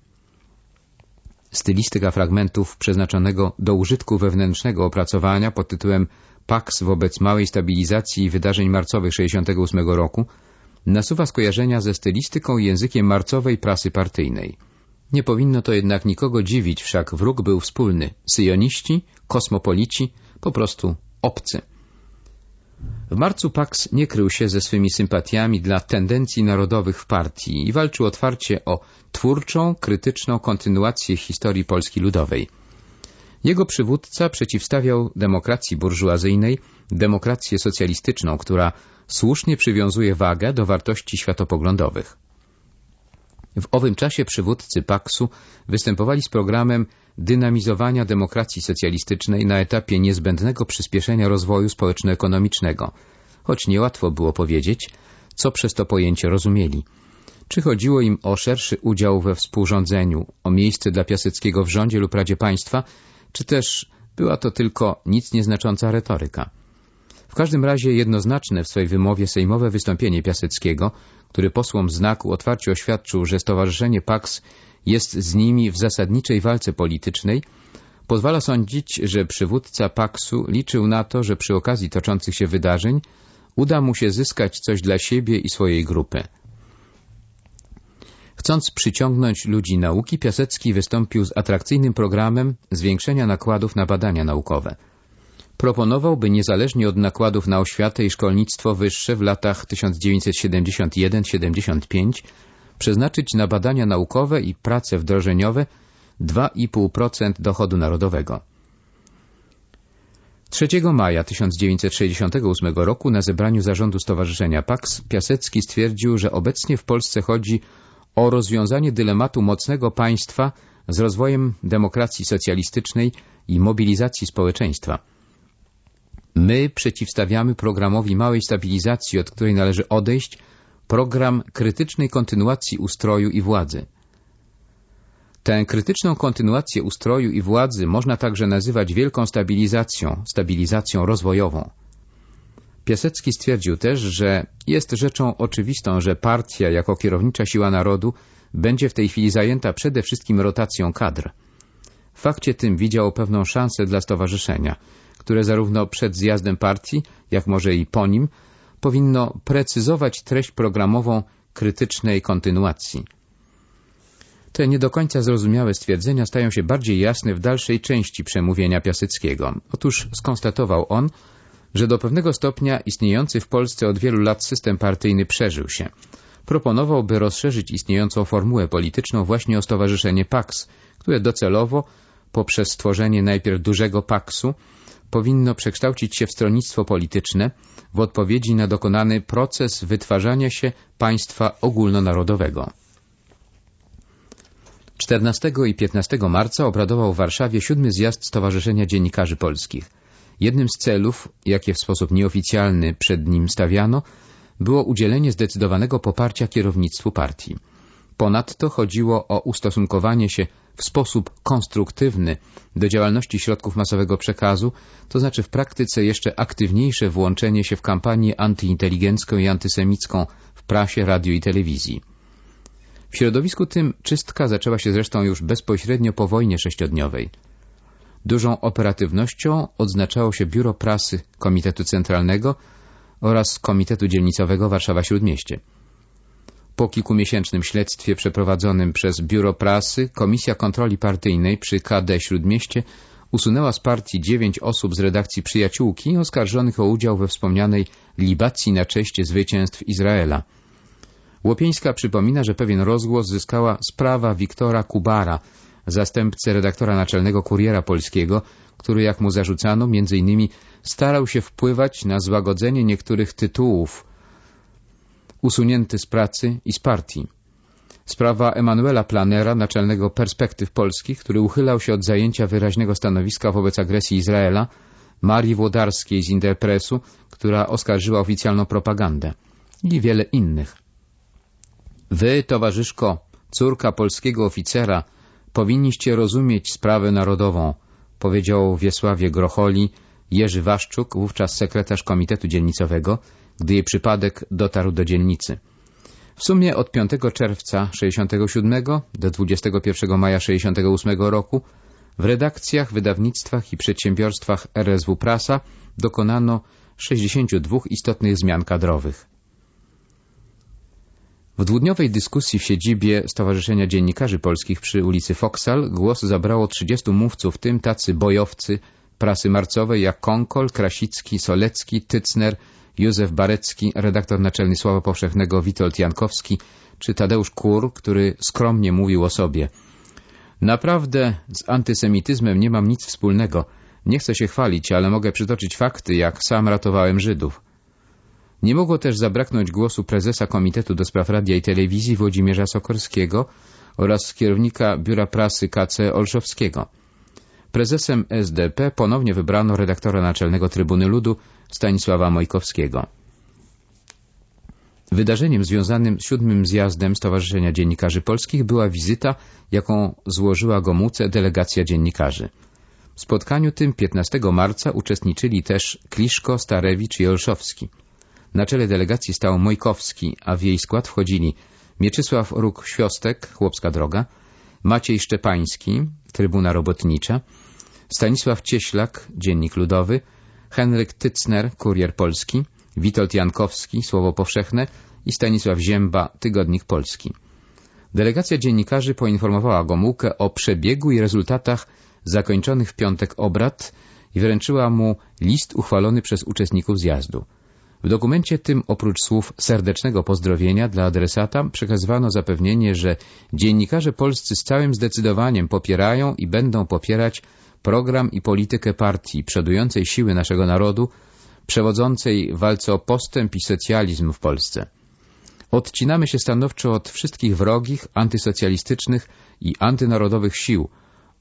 Stylistyka fragmentów przeznaczonego do użytku wewnętrznego opracowania pod tytułem Pax wobec małej stabilizacji wydarzeń marcowych 68 roku nasuwa skojarzenia ze stylistyką i językiem marcowej prasy partyjnej. Nie powinno to jednak nikogo dziwić, wszak wróg był wspólny. Syjoniści, kosmopolici, po prostu obcy. W marcu Pax nie krył się ze swymi sympatiami dla tendencji narodowych w partii i walczył otwarcie o twórczą, krytyczną kontynuację historii Polski Ludowej. Jego przywódca przeciwstawiał demokracji burżuazyjnej demokrację socjalistyczną, która słusznie przywiązuje wagę do wartości światopoglądowych. W owym czasie przywódcy Paksu występowali z programem dynamizowania demokracji socjalistycznej na etapie niezbędnego przyspieszenia rozwoju społeczno-ekonomicznego, choć niełatwo było powiedzieć, co przez to pojęcie rozumieli. Czy chodziło im o szerszy udział we współrządzeniu, o miejsce dla Piaseckiego w rządzie lub Radzie Państwa, czy też była to tylko nic nieznacząca retoryka. W każdym razie jednoznaczne w swej wymowie sejmowe wystąpienie Piaseckiego, który posłom znaku otwarcie oświadczył, że Stowarzyszenie PAX jest z nimi w zasadniczej walce politycznej, pozwala sądzić, że przywódca Paksu liczył na to, że przy okazji toczących się wydarzeń uda mu się zyskać coś dla siebie i swojej grupy. Chcąc przyciągnąć ludzi nauki, Piasecki wystąpił z atrakcyjnym programem zwiększenia nakładów na badania naukowe. Proponował, by niezależnie od nakładów na oświatę i szkolnictwo wyższe w latach 1971-75 przeznaczyć na badania naukowe i prace wdrożeniowe 2,5% dochodu narodowego. 3 maja 1968 roku na zebraniu zarządu Stowarzyszenia PAX Piasecki stwierdził, że obecnie w Polsce chodzi o rozwiązanie dylematu mocnego państwa z rozwojem demokracji socjalistycznej i mobilizacji społeczeństwa. My przeciwstawiamy programowi małej stabilizacji, od której należy odejść, program krytycznej kontynuacji ustroju i władzy. Tę krytyczną kontynuację ustroju i władzy można także nazywać wielką stabilizacją, stabilizacją rozwojową. Piasecki stwierdził też, że jest rzeczą oczywistą, że partia jako kierownicza siła narodu będzie w tej chwili zajęta przede wszystkim rotacją kadr. W fakcie tym widział pewną szansę dla stowarzyszenia, które zarówno przed zjazdem partii, jak może i po nim, powinno precyzować treść programową krytycznej kontynuacji. Te nie do końca zrozumiałe stwierdzenia stają się bardziej jasne w dalszej części przemówienia Piaseckiego. Otóż skonstatował on, że do pewnego stopnia istniejący w Polsce od wielu lat system partyjny przeżył się. Proponował, by rozszerzyć istniejącą formułę polityczną właśnie o Stowarzyszenie PAX, które docelowo, poprzez stworzenie najpierw dużego PAKS-u, powinno przekształcić się w stronnictwo polityczne w odpowiedzi na dokonany proces wytwarzania się państwa ogólnonarodowego. 14 i 15 marca obradował w Warszawie siódmy zjazd Stowarzyszenia Dziennikarzy Polskich. Jednym z celów, jakie w sposób nieoficjalny przed nim stawiano, było udzielenie zdecydowanego poparcia kierownictwu partii. Ponadto chodziło o ustosunkowanie się w sposób konstruktywny do działalności środków masowego przekazu, to znaczy w praktyce jeszcze aktywniejsze włączenie się w kampanię antyinteligencką i antysemicką w prasie, radiu i telewizji. W środowisku tym czystka zaczęła się zresztą już bezpośrednio po wojnie sześciodniowej. Dużą operatywnością odznaczało się Biuro Prasy Komitetu Centralnego oraz Komitetu Dzielnicowego Warszawa-Śródmieście. Po kilkumiesięcznym śledztwie przeprowadzonym przez Biuro Prasy, Komisja Kontroli Partyjnej przy KD Śródmieście usunęła z partii dziewięć osób z redakcji Przyjaciółki oskarżonych o udział we wspomnianej libacji na cześć zwycięstw Izraela. Łopieńska przypomina, że pewien rozgłos zyskała sprawa Wiktora Kubara, zastępcy redaktora naczelnego Kuriera Polskiego, który, jak mu zarzucano, między innymi starał się wpływać na złagodzenie niektórych tytułów usunięty z pracy i z partii. Sprawa Emanuela Planera, naczelnego Perspektyw Polskich, który uchylał się od zajęcia wyraźnego stanowiska wobec agresji Izraela, Marii Włodarskiej z Interpresu, która oskarżyła oficjalną propagandę i wiele innych. Wy, towarzyszko, córka polskiego oficera, powinniście rozumieć sprawę narodową, powiedział Wiesławie Grocholi Jerzy Waszczuk, wówczas sekretarz Komitetu Dzielnicowego, gdy jej przypadek dotarł do dzielnicy. W sumie od 5 czerwca 67 do 21 maja 68 roku w redakcjach, wydawnictwach i przedsiębiorstwach RSW Prasa dokonano 62 istotnych zmian kadrowych. W dwudniowej dyskusji w siedzibie Stowarzyszenia Dziennikarzy Polskich przy ulicy Foksal głos zabrało 30 mówców, w tym tacy bojowcy prasy marcowej jak Konkol, Krasicki, Solecki, Tycner, Józef Barecki, redaktor naczelny Słowa Powszechnego Witold Jankowski, czy Tadeusz Kur, który skromnie mówił o sobie. Naprawdę z antysemityzmem nie mam nic wspólnego. Nie chcę się chwalić, ale mogę przytoczyć fakty, jak sam ratowałem Żydów. Nie mogło też zabraknąć głosu prezesa Komitetu do Spraw Radia i Telewizji Włodzimierza Sokorskiego oraz kierownika Biura Prasy KC Olszowskiego. Prezesem SDP ponownie wybrano redaktora naczelnego Trybuny Ludu Stanisława Mojkowskiego. Wydarzeniem związanym z siódmym zjazdem Stowarzyszenia Dziennikarzy Polskich była wizyta, jaką złożyła Gomułce delegacja dziennikarzy. W spotkaniu tym 15 marca uczestniczyli też Kliszko, Starewicz i Olszowski. Na czele delegacji stał Mojkowski, a w jej skład wchodzili Mieczysław Róg-Świąstek, Chłopska Droga, Maciej Szczepański, Trybuna Robotnicza, Stanisław Cieślak, Dziennik Ludowy, Henryk Tycner, Kurier Polski, Witold Jankowski, Słowo Powszechne i Stanisław Zięba, Tygodnik Polski. Delegacja dziennikarzy poinformowała Gomułkę o przebiegu i rezultatach zakończonych w piątek obrad i wręczyła mu list uchwalony przez uczestników zjazdu. W dokumencie tym oprócz słów serdecznego pozdrowienia dla adresata przekazywano zapewnienie, że dziennikarze polscy z całym zdecydowaniem popierają i będą popierać program i politykę partii przodującej siły naszego narodu, przewodzącej walce o postęp i socjalizm w Polsce. Odcinamy się stanowczo od wszystkich wrogich, antysocjalistycznych i antynarodowych sił,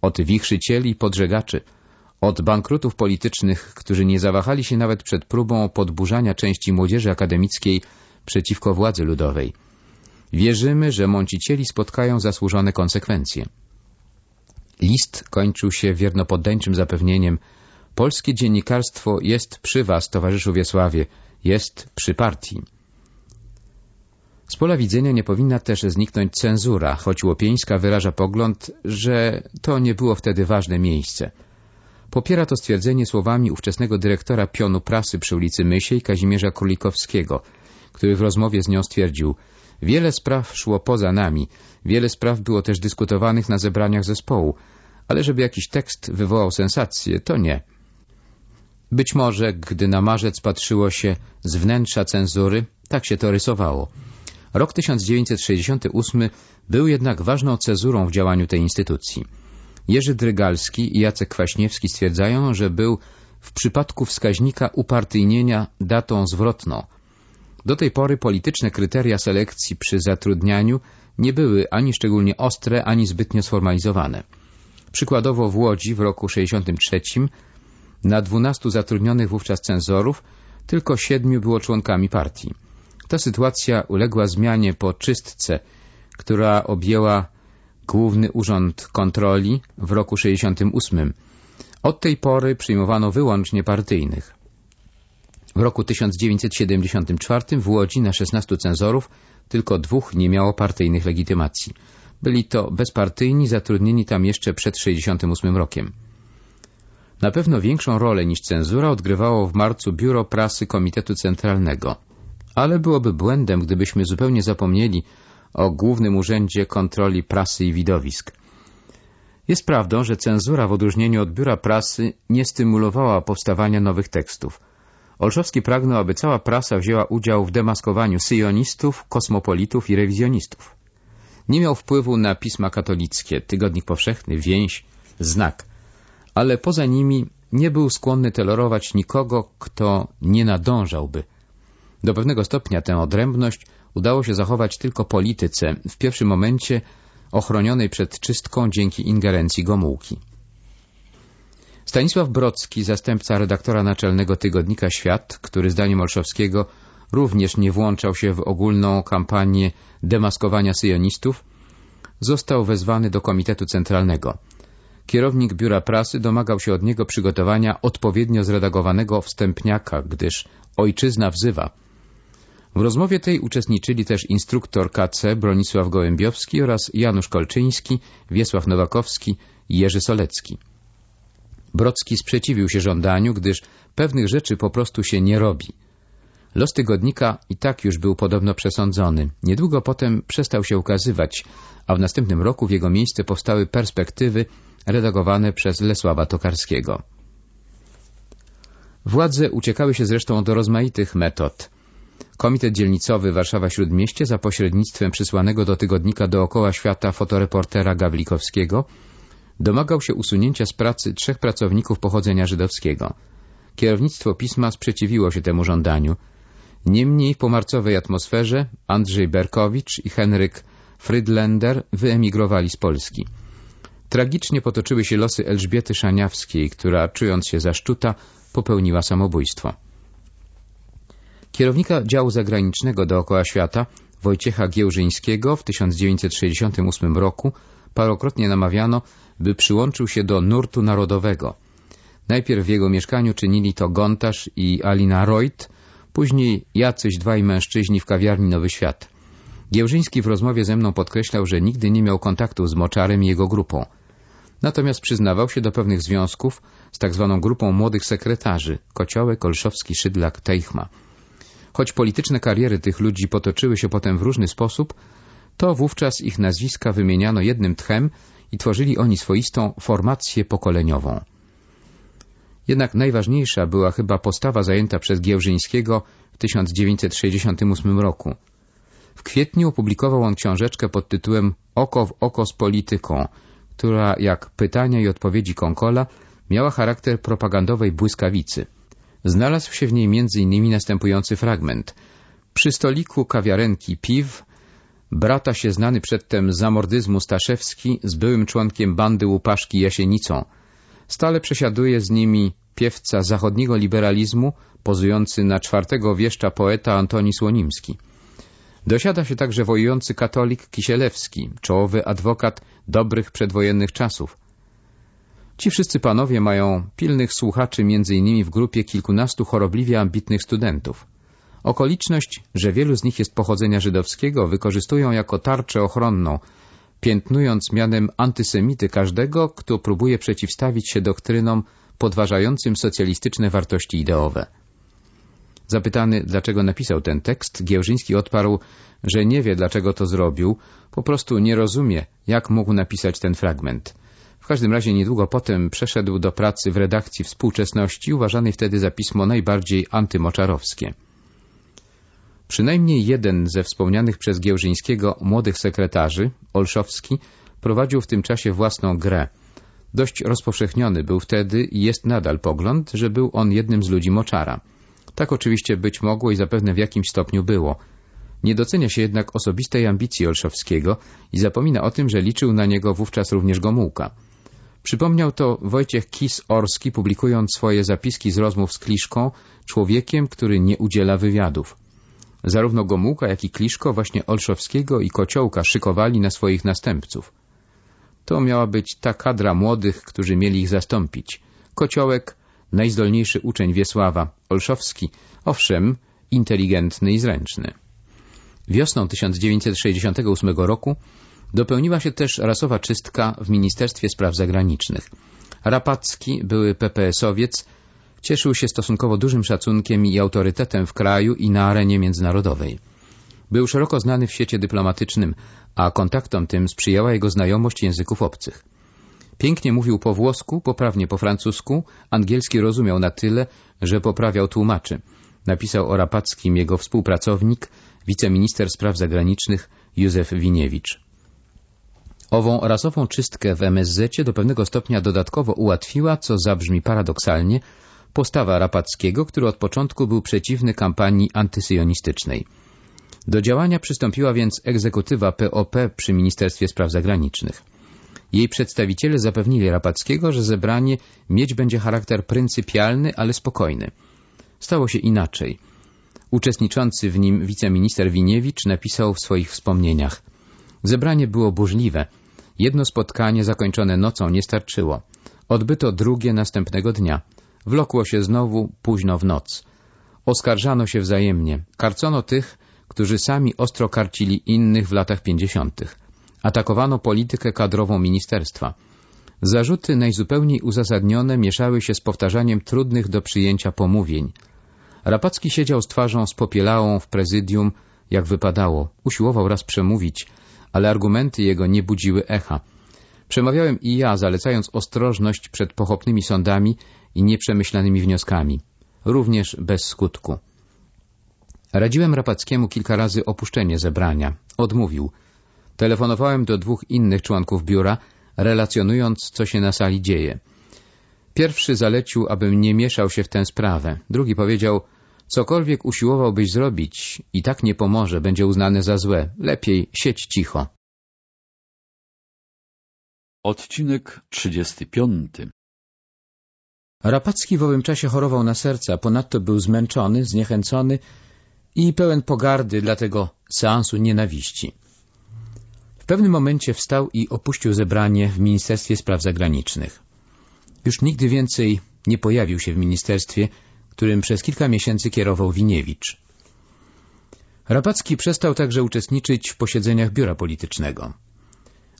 od wichrzycieli i podżegaczy, od bankrutów politycznych, którzy nie zawahali się nawet przed próbą podburzania części młodzieży akademickiej przeciwko władzy ludowej. Wierzymy, że mącicieli spotkają zasłużone konsekwencje. List kończył się wiernopoddańczym zapewnieniem Polskie dziennikarstwo jest przy was, towarzyszu Wiesławie, jest przy partii. Z pola widzenia nie powinna też zniknąć cenzura, choć Łopieńska wyraża pogląd, że to nie było wtedy ważne miejsce. Popiera to stwierdzenie słowami ówczesnego dyrektora pionu prasy przy ulicy Mysiej Kazimierza Królikowskiego, który w rozmowie z nią stwierdził Wiele spraw szło poza nami, wiele spraw było też dyskutowanych na zebraniach zespołu, ale żeby jakiś tekst wywołał sensację, to nie. Być może, gdy na marzec patrzyło się z wnętrza cenzury, tak się to rysowało. Rok 1968 był jednak ważną cezurą w działaniu tej instytucji. Jerzy Drygalski i Jacek Kwaśniewski stwierdzają, że był w przypadku wskaźnika upartyjnienia datą zwrotną. Do tej pory polityczne kryteria selekcji przy zatrudnianiu nie były ani szczególnie ostre, ani zbytnio sformalizowane. Przykładowo w Łodzi w roku 63 na 12 zatrudnionych wówczas cenzorów tylko siedmiu było członkami partii. Ta sytuacja uległa zmianie po czystce, która objęła Główny Urząd Kontroli w roku 68. Od tej pory przyjmowano wyłącznie partyjnych. W roku 1974 w Łodzi na 16 cenzorów tylko dwóch nie miało partyjnych legitymacji. Byli to bezpartyjni, zatrudnieni tam jeszcze przed 68 rokiem. Na pewno większą rolę niż cenzura odgrywało w marcu Biuro Prasy Komitetu Centralnego. Ale byłoby błędem, gdybyśmy zupełnie zapomnieli o Głównym Urzędzie Kontroli Prasy i Widowisk. Jest prawdą, że cenzura w odróżnieniu od Biura Prasy nie stymulowała powstawania nowych tekstów. Olszowski pragnął, aby cała prasa wzięła udział w demaskowaniu syjonistów, kosmopolitów i rewizjonistów. Nie miał wpływu na pisma katolickie, Tygodnik Powszechny, Więź, Znak, ale poza nimi nie był skłonny tolerować nikogo, kto nie nadążałby. Do pewnego stopnia tę odrębność udało się zachować tylko polityce, w pierwszym momencie ochronionej przed czystką dzięki ingerencji Gomułki. Stanisław Brocki, zastępca redaktora naczelnego tygodnika Świat, który zdaniem Olszowskiego również nie włączał się w ogólną kampanię demaskowania syjonistów, został wezwany do Komitetu Centralnego. Kierownik Biura Prasy domagał się od niego przygotowania odpowiednio zredagowanego wstępniaka, gdyż ojczyzna wzywa. W rozmowie tej uczestniczyli też instruktor KC Bronisław Gołębiowski oraz Janusz Kolczyński, Wiesław Nowakowski i Jerzy Solecki. Brocki sprzeciwił się żądaniu, gdyż pewnych rzeczy po prostu się nie robi. Los tygodnika i tak już był podobno przesądzony. Niedługo potem przestał się ukazywać, a w następnym roku w jego miejsce powstały perspektywy redagowane przez Lesława Tokarskiego. Władze uciekały się zresztą do rozmaitych metod. Komitet Dzielnicowy Warszawa-Śródmieście za pośrednictwem przysłanego do tygodnika dookoła świata fotoreportera Gawlikowskiego domagał się usunięcia z pracy trzech pracowników pochodzenia żydowskiego. Kierownictwo pisma sprzeciwiło się temu żądaniu. Niemniej po marcowej atmosferze Andrzej Berkowicz i Henryk Frydlender wyemigrowali z Polski. Tragicznie potoczyły się losy Elżbiety Szaniawskiej, która, czując się zaszczuta, popełniła samobójstwo. Kierownika działu zagranicznego dookoła świata, Wojciecha Giełżyńskiego w 1968 roku parokrotnie namawiano, by przyłączył się do nurtu narodowego. Najpierw w jego mieszkaniu czynili to Gontarz i Alina Reut, później jacyś dwaj mężczyźni w kawiarni Nowy Świat. Giełżyński w rozmowie ze mną podkreślał, że nigdy nie miał kontaktu z Moczarem i jego grupą. Natomiast przyznawał się do pewnych związków z tak zwaną grupą młodych sekretarzy Kociołek, Olszowski, Szydlak, Teichma. Choć polityczne kariery tych ludzi potoczyły się potem w różny sposób, to wówczas ich nazwiska wymieniano jednym tchem i tworzyli oni swoistą formację pokoleniową. Jednak najważniejsza była chyba postawa zajęta przez Giełżyńskiego w 1968 roku. W kwietniu opublikował on książeczkę pod tytułem Oko w oko z polityką, która, jak pytania i odpowiedzi Konkola, miała charakter propagandowej błyskawicy. Znalazł się w niej m.in. następujący fragment. Przy stoliku kawiarenki piw brata się znany przedtem zamordyzmu Staszewski z byłym członkiem bandy Łupaszki Jasienicą. Stale przesiaduje z nimi piewca zachodniego liberalizmu, pozujący na czwartego wieszcza poeta Antoni Słonimski. Dosiada się także wojujący katolik Kisielewski, czołowy adwokat dobrych przedwojennych czasów. Ci wszyscy panowie mają pilnych słuchaczy m.in. w grupie kilkunastu chorobliwie ambitnych studentów. Okoliczność, że wielu z nich jest pochodzenia żydowskiego, wykorzystują jako tarczę ochronną, piętnując mianem antysemity każdego, kto próbuje przeciwstawić się doktrynom podważającym socjalistyczne wartości ideowe. Zapytany, dlaczego napisał ten tekst, Giełżyński odparł, że nie wie, dlaczego to zrobił, po prostu nie rozumie, jak mógł napisać ten fragment. W każdym razie niedługo potem przeszedł do pracy w redakcji współczesności, uważanej wtedy za pismo najbardziej antymoczarowskie. Przynajmniej jeden ze wspomnianych przez Giełżyńskiego młodych sekretarzy, Olszowski, prowadził w tym czasie własną grę. Dość rozpowszechniony był wtedy i jest nadal pogląd, że był on jednym z ludzi moczara. Tak oczywiście być mogło i zapewne w jakimś stopniu było. Nie docenia się jednak osobistej ambicji Olszowskiego i zapomina o tym, że liczył na niego wówczas również Gomułka. Przypomniał to Wojciech Kis-Orski, publikując swoje zapiski z rozmów z Kliszką, człowiekiem, który nie udziela wywiadów. Zarówno Gomułka, jak i Kliszko właśnie Olszowskiego i Kociołka szykowali na swoich następców. To miała być ta kadra młodych, którzy mieli ich zastąpić. Kociołek, najzdolniejszy uczeń Wiesława, Olszowski, owszem, inteligentny i zręczny. Wiosną 1968 roku dopełniła się też rasowa czystka w Ministerstwie Spraw Zagranicznych. Rapacki, były PPS-owiec, cieszył się stosunkowo dużym szacunkiem i autorytetem w kraju i na arenie międzynarodowej. Był szeroko znany w świecie dyplomatycznym, a kontaktom tym sprzyjała jego znajomość języków obcych. Pięknie mówił po włosku, poprawnie po francusku, angielski rozumiał na tyle, że poprawiał tłumaczy. Napisał o Rapackim jego współpracownik, wiceminister spraw zagranicznych Józef Winiewicz. Ową rasową czystkę w MSZ do pewnego stopnia dodatkowo ułatwiła, co zabrzmi paradoksalnie, postawa Rapackiego, który od początku był przeciwny kampanii antysyjonistycznej. Do działania przystąpiła więc egzekutywa POP przy Ministerstwie Spraw Zagranicznych. Jej przedstawiciele zapewnili Rapackiego, że zebranie mieć będzie charakter pryncypialny, ale spokojny. Stało się inaczej. Uczestniczący w nim wiceminister Winiewicz napisał w swoich wspomnieniach. Zebranie było burzliwe. Jedno spotkanie zakończone nocą nie starczyło. Odbyto drugie następnego dnia. Wlokło się znowu późno w noc. Oskarżano się wzajemnie. Karcono tych, którzy sami ostro karcili innych w latach pięćdziesiątych. Atakowano politykę kadrową ministerstwa. Zarzuty najzupełniej uzasadnione mieszały się z powtarzaniem trudnych do przyjęcia pomówień. Rapacki siedział z twarzą spopielałą w prezydium, jak wypadało. Usiłował raz przemówić, ale argumenty jego nie budziły echa. Przemawiałem i ja, zalecając ostrożność przed pochopnymi sądami i nieprzemyślanymi wnioskami. Również bez skutku. Radziłem Rapackiemu kilka razy opuszczenie zebrania. Odmówił. Telefonowałem do dwóch innych członków biura, relacjonując, co się na sali dzieje. Pierwszy zalecił, abym nie mieszał się w tę sprawę. Drugi powiedział, cokolwiek usiłowałbyś zrobić, i tak nie pomoże, będzie uznane za złe. Lepiej siedź cicho. Odcinek 35 Rapacki w owym czasie chorował na serca, ponadto był zmęczony, zniechęcony i pełen pogardy dla tego seansu nienawiści. W pewnym momencie wstał i opuścił zebranie w Ministerstwie Spraw Zagranicznych. Już nigdy więcej nie pojawił się w ministerstwie, którym przez kilka miesięcy kierował Winiewicz. Rapacki przestał także uczestniczyć w posiedzeniach biura politycznego.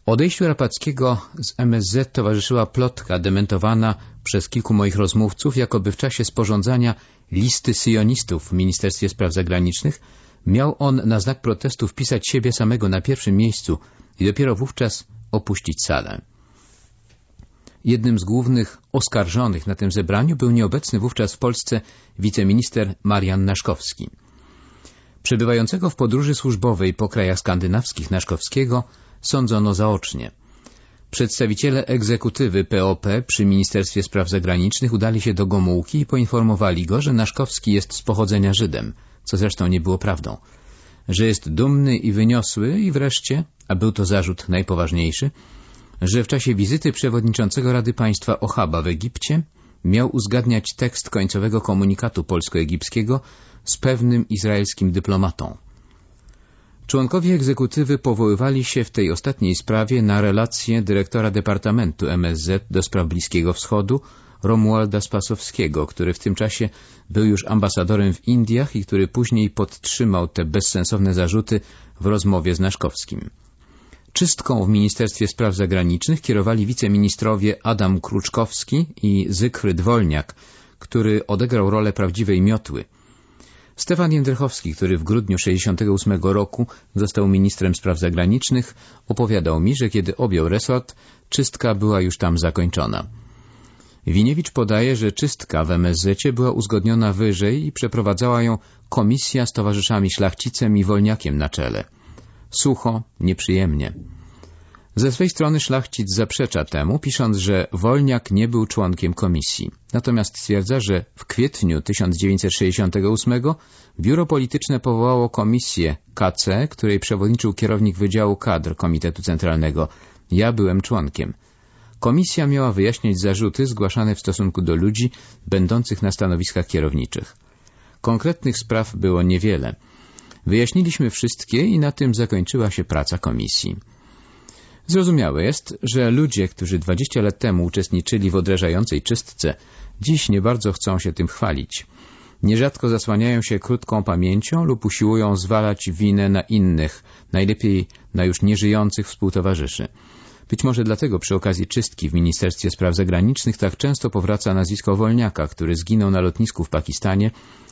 Odejściu Rapackiego z MSZ towarzyszyła plotka dementowana przez kilku moich rozmówców, jakoby w czasie sporządzania listy syjonistów w Ministerstwie Spraw Zagranicznych miał on na znak protestu wpisać siebie samego na pierwszym miejscu i dopiero wówczas opuścić salę. Jednym z głównych oskarżonych na tym zebraniu był nieobecny wówczas w Polsce wiceminister Marian Naszkowski. Przebywającego w podróży służbowej po krajach skandynawskich Naszkowskiego sądzono zaocznie. Przedstawiciele egzekutywy POP przy Ministerstwie Spraw Zagranicznych udali się do Gomułki i poinformowali go, że Naszkowski jest z pochodzenia Żydem, co zresztą nie było prawdą, że jest dumny i wyniosły i wreszcie, a był to zarzut najpoważniejszy, że w czasie wizyty przewodniczącego Rady Państwa Ochaba w Egipcie miał uzgadniać tekst końcowego komunikatu polsko-egipskiego z pewnym izraelskim dyplomatą. Członkowie egzekutywy powoływali się w tej ostatniej sprawie na relacje dyrektora Departamentu MSZ do spraw Bliskiego Wschodu Romualda Spasowskiego, który w tym czasie był już ambasadorem w Indiach i który później podtrzymał te bezsensowne zarzuty w rozmowie z Naszkowskim. Czystką w Ministerstwie Spraw Zagranicznych kierowali wiceministrowie Adam Kruczkowski i Zygfryd Wolniak, który odegrał rolę prawdziwej miotły. Stefan Jędrychowski, który w grudniu 1968 roku został ministrem spraw zagranicznych, opowiadał mi, że kiedy objął resort, czystka była już tam zakończona. Winiewicz podaje, że czystka w MSZ była uzgodniona wyżej i przeprowadzała ją komisja z towarzyszami Szlachcicem i Wolniakiem na czele. Sucho, nieprzyjemnie. Ze swej strony szlachcic zaprzecza temu, pisząc, że Wolniak nie był członkiem komisji. Natomiast stwierdza, że w kwietniu 1968 biuro polityczne powołało komisję KC, której przewodniczył kierownik Wydziału Kadr Komitetu Centralnego. Ja byłem członkiem. Komisja miała wyjaśnić zarzuty zgłaszane w stosunku do ludzi będących na stanowiskach kierowniczych. Konkretnych spraw było niewiele. Wyjaśniliśmy wszystkie i na tym zakończyła się praca komisji. Zrozumiałe jest, że ludzie, którzy 20 lat temu uczestniczyli w odrażającej czystce, dziś nie bardzo chcą się tym chwalić. Nierzadko zasłaniają się krótką pamięcią lub usiłują zwalać winę na innych, najlepiej na już nieżyjących współtowarzyszy. Być może dlatego przy okazji czystki w Ministerstwie Spraw Zagranicznych tak często powraca nazwisko Wolniaka, który zginął na lotnisku w Pakistanie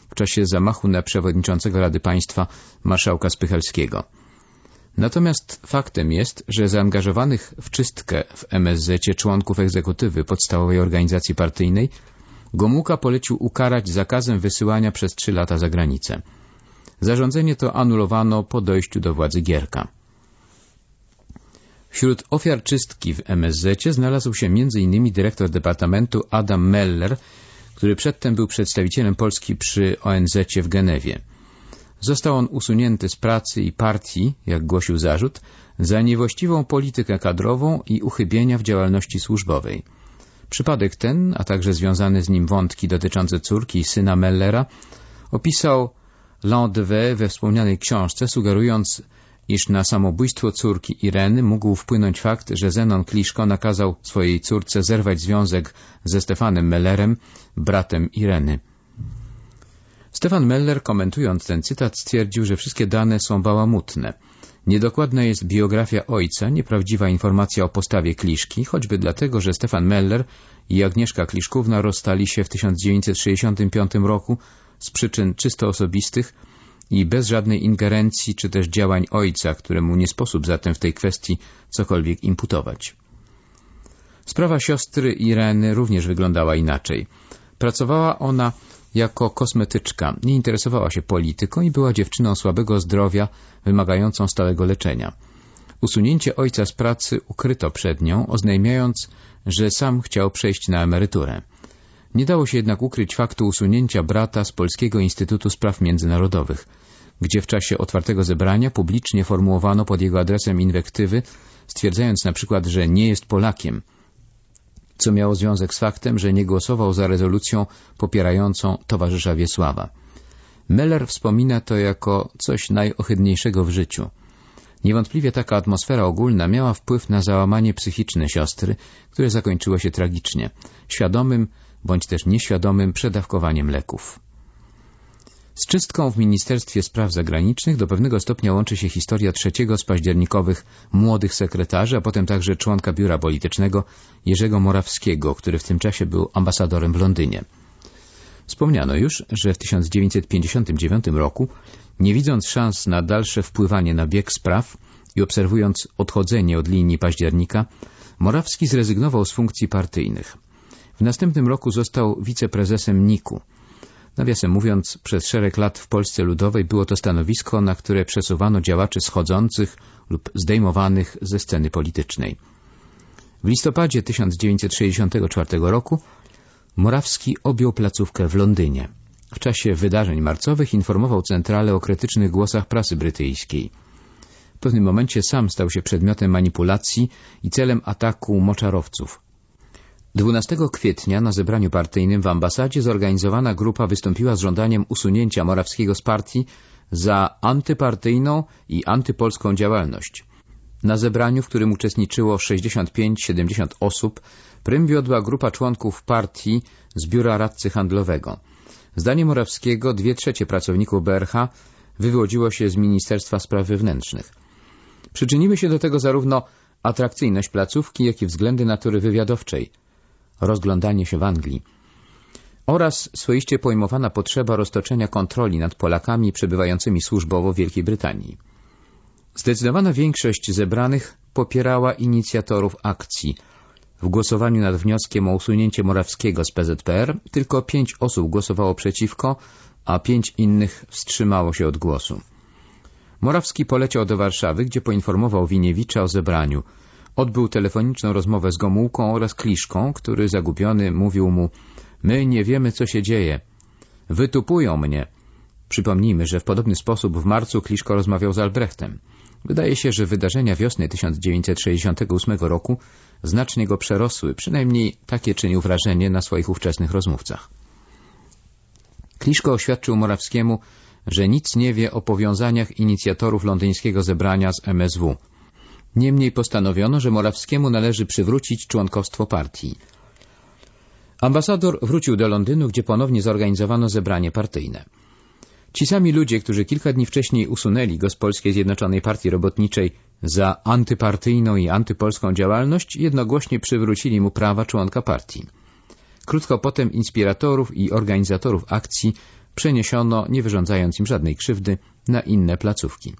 w czasie zamachu na przewodniczącego Rady Państwa marszałka Spychelskiego. Natomiast faktem jest, że zaangażowanych w czystkę w MSZ członków egzekutywy podstawowej organizacji partyjnej Gomułka polecił ukarać zakazem wysyłania przez trzy lata za granicę. Zarządzenie to anulowano po dojściu do władzy Gierka. Wśród ofiar czystki w MSZ znalazł się m.in. dyrektor departamentu Adam Meller, który przedtem był przedstawicielem Polski przy ONZ w Genewie. Został on usunięty z pracy i partii, jak głosił zarzut, za niewłaściwą politykę kadrową i uchybienia w działalności służbowej. Przypadek ten, a także związane z nim wątki dotyczące córki i syna Mellera, opisał Landeve we wspomnianej książce, sugerując, iż na samobójstwo córki Ireny mógł wpłynąć fakt, że Zenon Kliszko nakazał swojej córce zerwać związek ze Stefanem Mellerem, bratem Ireny. Stefan Meller, komentując ten cytat, stwierdził, że wszystkie dane są bałamutne. Niedokładna jest biografia ojca, nieprawdziwa informacja o postawie Kliszki, choćby dlatego, że Stefan Meller i Agnieszka Kliszkówna rozstali się w 1965 roku z przyczyn czysto osobistych i bez żadnej ingerencji czy też działań ojca, któremu nie sposób zatem w tej kwestii cokolwiek imputować. Sprawa siostry Ireny również wyglądała inaczej. Pracowała ona jako kosmetyczka. Nie interesowała się polityką i była dziewczyną słabego zdrowia, wymagającą stałego leczenia. Usunięcie ojca z pracy ukryto przed nią, oznajmiając, że sam chciał przejść na emeryturę. Nie dało się jednak ukryć faktu usunięcia brata z Polskiego Instytutu Spraw Międzynarodowych, gdzie w czasie otwartego zebrania publicznie formułowano pod jego adresem inwektywy, stwierdzając na przykład, że nie jest Polakiem – co miało związek z faktem, że nie głosował za rezolucją popierającą towarzysza Wiesława. Meller wspomina to jako coś najohydniejszego w życiu. Niewątpliwie taka atmosfera ogólna miała wpływ na załamanie psychiczne siostry, które zakończyło się tragicznie, świadomym bądź też nieświadomym przedawkowaniem leków. Z czystką w Ministerstwie Spraw Zagranicznych do pewnego stopnia łączy się historia trzeciego z październikowych młodych sekretarzy, a potem także członka biura politycznego Jerzego Morawskiego, który w tym czasie był ambasadorem w Londynie. Wspomniano już, że w 1959 roku, nie widząc szans na dalsze wpływanie na bieg spraw i obserwując odchodzenie od linii października, Morawski zrezygnował z funkcji partyjnych. W następnym roku został wiceprezesem NIK-u. Nawiasem mówiąc, przez szereg lat w Polsce Ludowej było to stanowisko, na które przesuwano działaczy schodzących lub zdejmowanych ze sceny politycznej. W listopadzie 1964 roku Morawski objął placówkę w Londynie. W czasie wydarzeń marcowych informował centralę o krytycznych głosach prasy brytyjskiej. W pewnym momencie sam stał się przedmiotem manipulacji i celem ataku moczarowców. 12 kwietnia na zebraniu partyjnym w ambasadzie zorganizowana grupa wystąpiła z żądaniem usunięcia Morawskiego z partii za antypartyjną i antypolską działalność. Na zebraniu, w którym uczestniczyło 65-70 osób, prym wiodła grupa członków partii z biura radcy handlowego. Zdaniem Morawskiego dwie trzecie pracowników BRH wywodziło się z Ministerstwa Spraw Wewnętrznych. Przyczyniły się do tego zarówno atrakcyjność placówki, jak i względy natury wywiadowczej – rozglądanie się w Anglii oraz swoiście pojmowana potrzeba roztoczenia kontroli nad Polakami przebywającymi służbowo w Wielkiej Brytanii. Zdecydowana większość zebranych popierała inicjatorów akcji. W głosowaniu nad wnioskiem o usunięcie Morawskiego z PZPR tylko pięć osób głosowało przeciwko, a pięć innych wstrzymało się od głosu. Morawski poleciał do Warszawy, gdzie poinformował Winiewicza o zebraniu. Odbył telefoniczną rozmowę z Gomułką oraz Kliszką, który zagubiony mówił mu My nie wiemy, co się dzieje. Wytupują mnie. Przypomnijmy, że w podobny sposób w marcu Kliszko rozmawiał z Albrechtem. Wydaje się, że wydarzenia wiosny 1968 roku znacznie go przerosły, przynajmniej takie czynił wrażenie na swoich ówczesnych rozmówcach. Kliszko oświadczył Morawskiemu, że nic nie wie o powiązaniach inicjatorów londyńskiego zebrania z MSW. Niemniej postanowiono, że Morawskiemu należy przywrócić członkostwo partii. Ambasador wrócił do Londynu, gdzie ponownie zorganizowano zebranie partyjne. Ci sami ludzie, którzy kilka dni wcześniej usunęli go z Polskiej Zjednoczonej Partii Robotniczej za antypartyjną i antypolską działalność, jednogłośnie przywrócili mu prawa członka partii. Krótko potem inspiratorów i organizatorów akcji przeniesiono, nie wyrządzając im żadnej krzywdy, na inne placówki.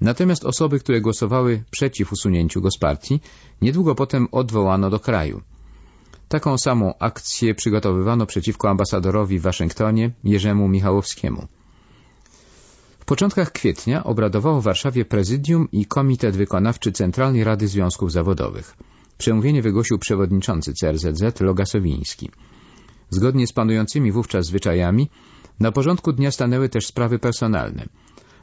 Natomiast osoby, które głosowały przeciw usunięciu go z partii, niedługo potem odwołano do kraju. Taką samą akcję przygotowywano przeciwko ambasadorowi w Waszyngtonie, Jerzemu Michałowskiemu. W początkach kwietnia obradowało w Warszawie prezydium i komitet wykonawczy Centralnej Rady Związków Zawodowych. Przemówienie wygłosił przewodniczący CRZZ Logasowiński. Zgodnie z panującymi wówczas zwyczajami, na porządku dnia stanęły też sprawy personalne.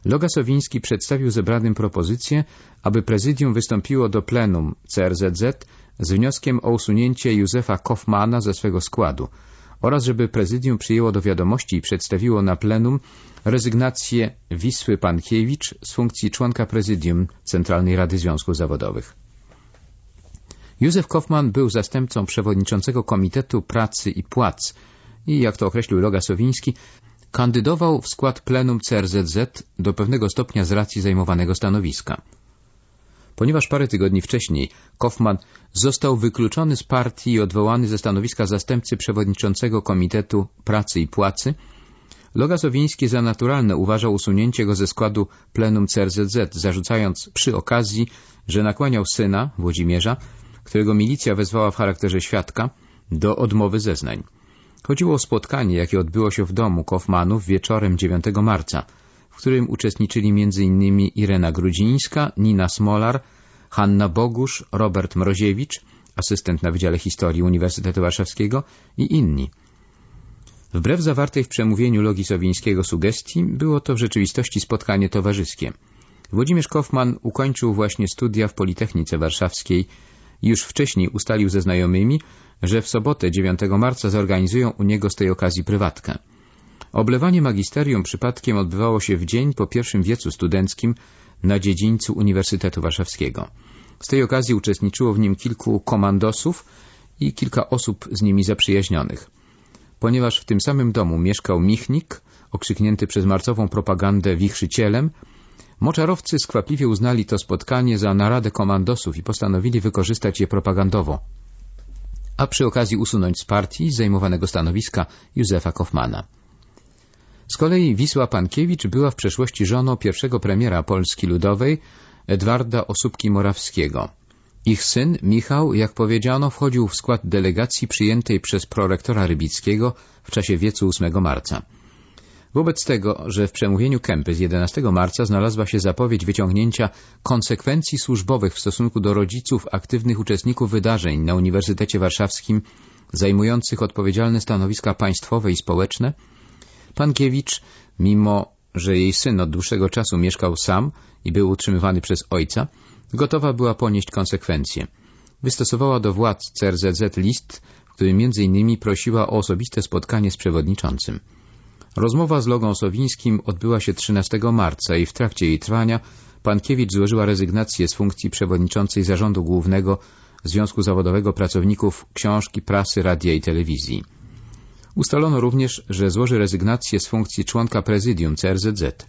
Logasowiński przedstawił zebranym propozycję, aby prezydium wystąpiło do plenum CRZZ z wnioskiem o usunięcie Józefa Kaufmana ze swego składu oraz żeby prezydium przyjęło do wiadomości i przedstawiło na plenum rezygnację Wisły Pankiewicz z funkcji członka prezydium Centralnej Rady Związków Zawodowych. Józef Kaufman był zastępcą przewodniczącego Komitetu Pracy i Płac i, jak to określił Loga Sowiński, kandydował w skład plenum CRZZ do pewnego stopnia z racji zajmowanego stanowiska. Ponieważ parę tygodni wcześniej Kaufman został wykluczony z partii i odwołany ze stanowiska zastępcy przewodniczącego Komitetu Pracy i Płacy, Logasowiński za naturalne uważał usunięcie go ze składu plenum CRZZ, zarzucając przy okazji, że nakłaniał syna, Włodzimierza, którego milicja wezwała w charakterze świadka, do odmowy zeznań. Chodziło o spotkanie, jakie odbyło się w domu Kaufmanów wieczorem 9 marca, w którym uczestniczyli m.in. Irena Grudzińska, Nina Smolar, Hanna Bogusz, Robert Mroziewicz, asystent na Wydziale Historii Uniwersytetu Warszawskiego i inni. Wbrew zawartej w przemówieniu Logi Sowińskiego sugestii, było to w rzeczywistości spotkanie towarzyskie. Włodzimierz Kaufman ukończył właśnie studia w Politechnice Warszawskiej już wcześniej ustalił ze znajomymi, że w sobotę 9 marca zorganizują u niego z tej okazji prywatkę. Oblewanie magisterium przypadkiem odbywało się w dzień po pierwszym wiecu studenckim na dziedzińcu Uniwersytetu Warszawskiego. Z tej okazji uczestniczyło w nim kilku komandosów i kilka osób z nimi zaprzyjaźnionych. Ponieważ w tym samym domu mieszkał Michnik, okrzyknięty przez marcową propagandę wichrzycielem, moczarowcy skwapliwie uznali to spotkanie za naradę komandosów i postanowili wykorzystać je propagandowo, a przy okazji usunąć z partii zajmowanego stanowiska Józefa Kaufmana. Z kolei Wisła Pankiewicz była w przeszłości żoną pierwszego premiera Polski Ludowej, Edwarda Osóbki-Morawskiego. Ich syn, Michał, jak powiedziano, wchodził w skład delegacji przyjętej przez prorektora Rybickiego w czasie wiecu 8 marca. Wobec tego, że w przemówieniu Kępy z 11 marca znalazła się zapowiedź wyciągnięcia konsekwencji służbowych w stosunku do rodziców aktywnych uczestników wydarzeń na Uniwersytecie Warszawskim zajmujących odpowiedzialne stanowiska państwowe i społeczne, Pankiewicz, mimo że jej syn od dłuższego czasu mieszkał sam i był utrzymywany przez ojca, gotowa była ponieść konsekwencje. Wystosowała do władz CRZZ list, w którym innymi prosiła o osobiste spotkanie z przewodniczącym. Rozmowa z Logą Sowińskim odbyła się 13 marca i w trakcie jej trwania Pankiewicz złożyła rezygnację z funkcji przewodniczącej Zarządu Głównego Związku Zawodowego Pracowników Książki, Prasy, Radia i Telewizji. Ustalono również, że złoży rezygnację z funkcji członka prezydium CRZZ.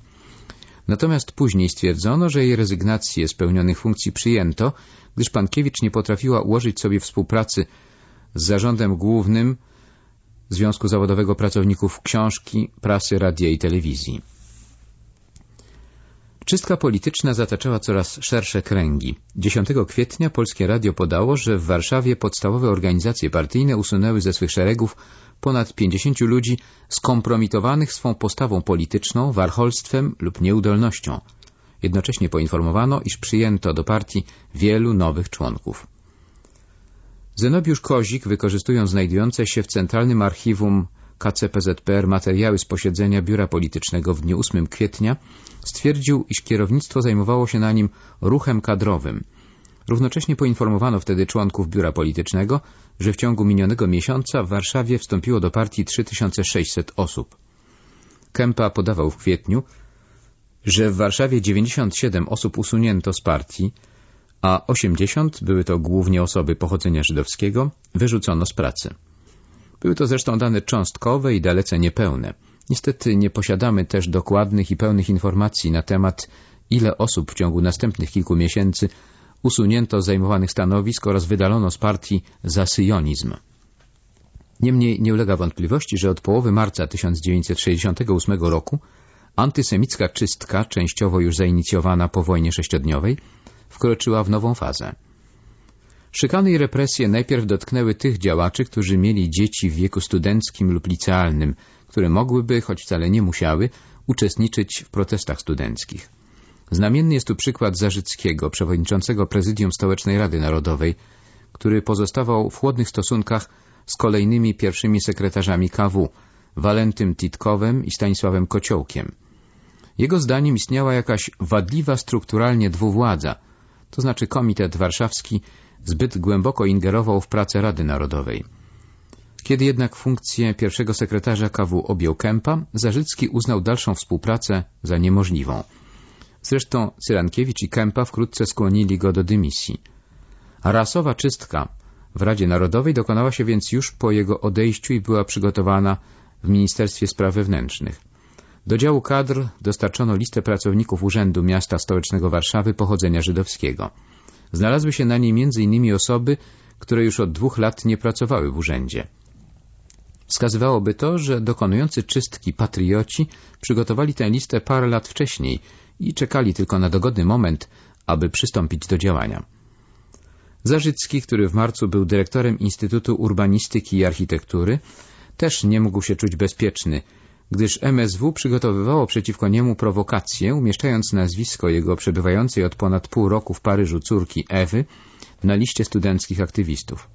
Natomiast później stwierdzono, że jej rezygnację z pełnionych funkcji przyjęto, gdyż Pankiewicz nie potrafiła ułożyć sobie współpracy z zarządem głównym Związku Zawodowego Pracowników Książki, Prasy, Radia i Telewizji. Czystka polityczna zataczała coraz szersze kręgi. 10 kwietnia Polskie Radio podało, że w Warszawie podstawowe organizacje partyjne usunęły ze swych szeregów ponad 50 ludzi skompromitowanych swą postawą polityczną, warcholstwem lub nieudolnością. Jednocześnie poinformowano, iż przyjęto do partii wielu nowych członków. Zenobiusz Kozik, wykorzystując znajdujące się w Centralnym Archiwum KCPZPR materiały z posiedzenia Biura Politycznego w dniu 8 kwietnia, stwierdził, iż kierownictwo zajmowało się na nim ruchem kadrowym. Równocześnie poinformowano wtedy członków Biura Politycznego, że w ciągu minionego miesiąca w Warszawie wstąpiło do partii 3600 osób. Kępa podawał w kwietniu, że w Warszawie 97 osób usunięto z partii, a 80, były to głównie osoby pochodzenia żydowskiego, wyrzucono z pracy. Były to zresztą dane cząstkowe i dalece niepełne. Niestety nie posiadamy też dokładnych i pełnych informacji na temat, ile osób w ciągu następnych kilku miesięcy usunięto z zajmowanych stanowisk oraz wydalono z partii za syjonizm. Niemniej nie ulega wątpliwości, że od połowy marca 1968 roku antysemicka czystka, częściowo już zainicjowana po wojnie sześciodniowej, wkroczyła w nową fazę. Szykany i represje najpierw dotknęły tych działaczy, którzy mieli dzieci w wieku studenckim lub licealnym, które mogłyby, choć wcale nie musiały, uczestniczyć w protestach studenckich. Znamienny jest tu przykład Zarzyckiego, przewodniczącego Prezydium Stołecznej Rady Narodowej, który pozostawał w chłodnych stosunkach z kolejnymi pierwszymi sekretarzami KW, Walentym Titkowem i Stanisławem Kociołkiem. Jego zdaniem istniała jakaś wadliwa strukturalnie dwuwładza, to znaczy Komitet Warszawski zbyt głęboko ingerował w pracę Rady Narodowej. Kiedy jednak funkcję pierwszego sekretarza KW objął Kępa, Zarzycki uznał dalszą współpracę za niemożliwą. Zresztą Cyrankiewicz i Kępa wkrótce skłonili go do dymisji. Rasowa czystka w Radzie Narodowej dokonała się więc już po jego odejściu i była przygotowana w Ministerstwie Spraw Wewnętrznych. Do działu kadr dostarczono listę pracowników Urzędu Miasta Stołecznego Warszawy pochodzenia żydowskiego. Znalazły się na niej m.in. osoby, które już od dwóch lat nie pracowały w urzędzie. Wskazywałoby to, że dokonujący czystki patrioci przygotowali tę listę parę lat wcześniej i czekali tylko na dogodny moment, aby przystąpić do działania. Zarzycki, który w marcu był dyrektorem Instytutu Urbanistyki i Architektury, też nie mógł się czuć bezpieczny, gdyż MSW przygotowywało przeciwko niemu prowokację, umieszczając nazwisko jego przebywającej od ponad pół roku w Paryżu córki Ewy na liście studenckich aktywistów.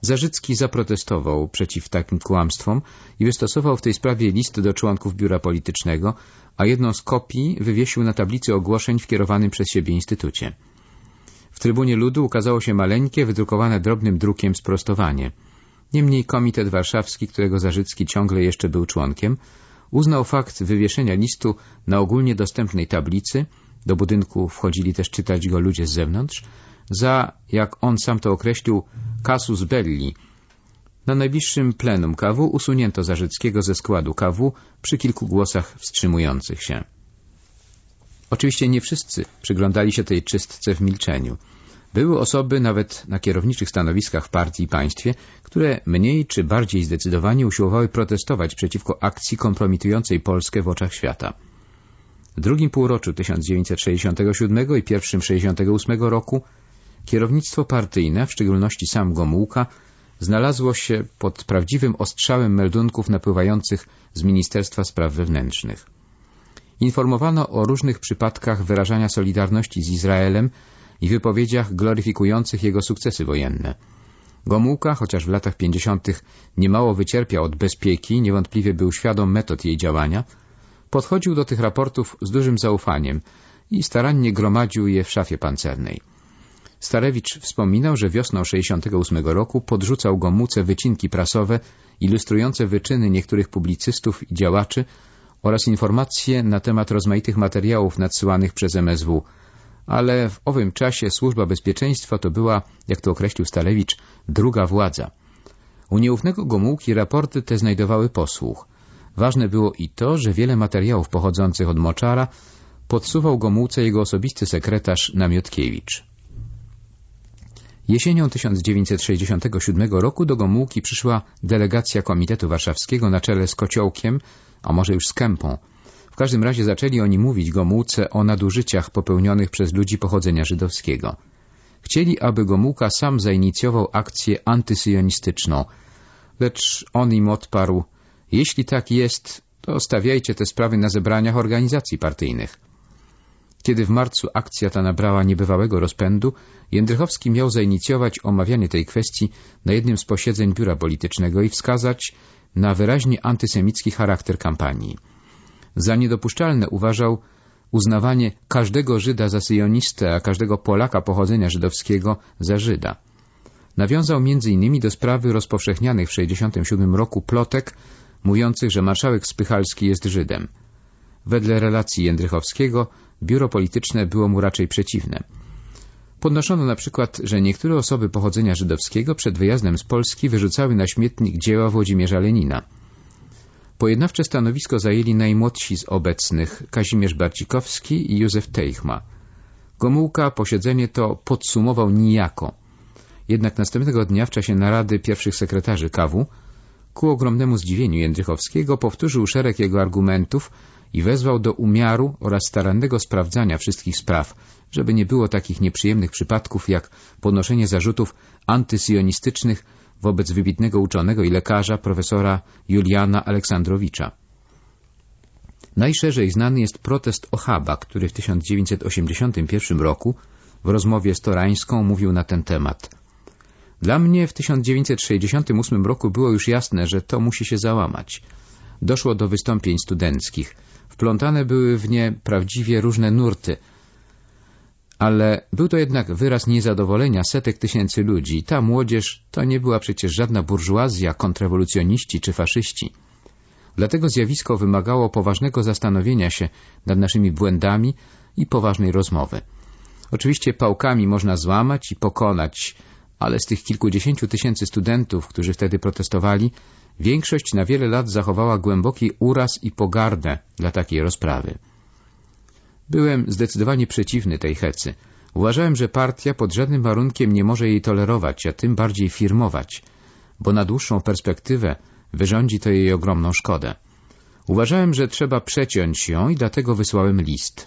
Zarzycki zaprotestował przeciw takim kłamstwom i wystosował w tej sprawie list do członków biura politycznego, a jedną z kopii wywiesił na tablicy ogłoszeń w kierowanym przez siebie instytucie. W Trybunie Ludu ukazało się maleńkie, wydrukowane drobnym drukiem sprostowanie. Niemniej Komitet Warszawski, którego Zarzycki ciągle jeszcze był członkiem, uznał fakt wywieszenia listu na ogólnie dostępnej tablicy, do budynku wchodzili też czytać go ludzie z zewnątrz, za, jak on sam to określił, casus belli. Na najbliższym plenum KW usunięto Zarzyckiego ze składu KW przy kilku głosach wstrzymujących się. Oczywiście nie wszyscy przyglądali się tej czystce w milczeniu. Były osoby nawet na kierowniczych stanowiskach w partii i państwie, które mniej czy bardziej zdecydowanie usiłowały protestować przeciwko akcji kompromitującej Polskę w oczach świata. W drugim półroczu 1967 i pierwszym 68 roku kierownictwo partyjne, w szczególności sam Gomułka, znalazło się pod prawdziwym ostrzałem meldunków napływających z Ministerstwa Spraw Wewnętrznych. Informowano o różnych przypadkach wyrażania solidarności z Izraelem i wypowiedziach gloryfikujących jego sukcesy wojenne. Gomułka, chociaż w latach pięćdziesiątych niemało wycierpiał od bezpieki, niewątpliwie był świadom metod jej działania, podchodził do tych raportów z dużym zaufaniem i starannie gromadził je w szafie pancernej. Starewicz wspominał, że wiosną 68 roku podrzucał Gomułce wycinki prasowe ilustrujące wyczyny niektórych publicystów i działaczy oraz informacje na temat rozmaitych materiałów nadsyłanych przez MSW, ale w owym czasie służba bezpieczeństwa to była, jak to określił Stalewicz, druga władza. U nieufnego Gomułki raporty te znajdowały posłuch. Ważne było i to, że wiele materiałów pochodzących od Moczara podsuwał Gomułce jego osobisty sekretarz Namiotkiewicz. Jesienią 1967 roku do Gomułki przyszła delegacja Komitetu Warszawskiego na czele z Kociołkiem, a może już z Kępą, w każdym razie zaczęli oni mówić Gomułce o nadużyciach popełnionych przez ludzi pochodzenia żydowskiego. Chcieli, aby Gomułka sam zainicjował akcję antysyjonistyczną, lecz on im odparł, jeśli tak jest, to stawiajcie te sprawy na zebraniach organizacji partyjnych. Kiedy w marcu akcja ta nabrała niebywałego rozpędu, Jędrychowski miał zainicjować omawianie tej kwestii na jednym z posiedzeń biura politycznego i wskazać na wyraźnie antysemicki charakter kampanii. Za niedopuszczalne uważał uznawanie każdego Żyda za syjonistę, a każdego Polaka pochodzenia żydowskiego za Żyda. Nawiązał m.in. do sprawy rozpowszechnianych w 1967 roku plotek mówiących, że marszałek Spychalski jest Żydem. Wedle relacji Jędrychowskiego biuro polityczne było mu raczej przeciwne. Podnoszono na przykład, że niektóre osoby pochodzenia żydowskiego przed wyjazdem z Polski wyrzucały na śmietnik dzieła Włodzimierza Lenina. Pojednawcze stanowisko zajęli najmłodsi z obecnych Kazimierz Barcikowski i Józef Teichma. Gomułka posiedzenie to podsumował nijako. Jednak następnego dnia w czasie narady pierwszych sekretarzy KW ku ogromnemu zdziwieniu Jędrychowskiego powtórzył szereg jego argumentów i wezwał do umiaru oraz starannego sprawdzania wszystkich spraw, żeby nie było takich nieprzyjemnych przypadków jak podnoszenie zarzutów antysjonistycznych wobec wybitnego uczonego i lekarza profesora Juliana Aleksandrowicza. Najszerzej znany jest protest Ochaba, który w 1981 roku w rozmowie z Torańską mówił na ten temat. Dla mnie w 1968 roku było już jasne, że to musi się załamać. Doszło do wystąpień studenckich. Wplątane były w nie prawdziwie różne nurty, ale był to jednak wyraz niezadowolenia setek tysięcy ludzi. Ta młodzież to nie była przecież żadna burżuazja, kontrrewolucjoniści czy faszyści. Dlatego zjawisko wymagało poważnego zastanowienia się nad naszymi błędami i poważnej rozmowy. Oczywiście pałkami można złamać i pokonać, ale z tych kilkudziesięciu tysięcy studentów, którzy wtedy protestowali, większość na wiele lat zachowała głęboki uraz i pogardę dla takiej rozprawy. Byłem zdecydowanie przeciwny tej hecy. Uważałem, że partia pod żadnym warunkiem nie może jej tolerować, a tym bardziej firmować, bo na dłuższą perspektywę wyrządzi to jej ogromną szkodę. Uważałem, że trzeba przeciąć ją i dlatego wysłałem list.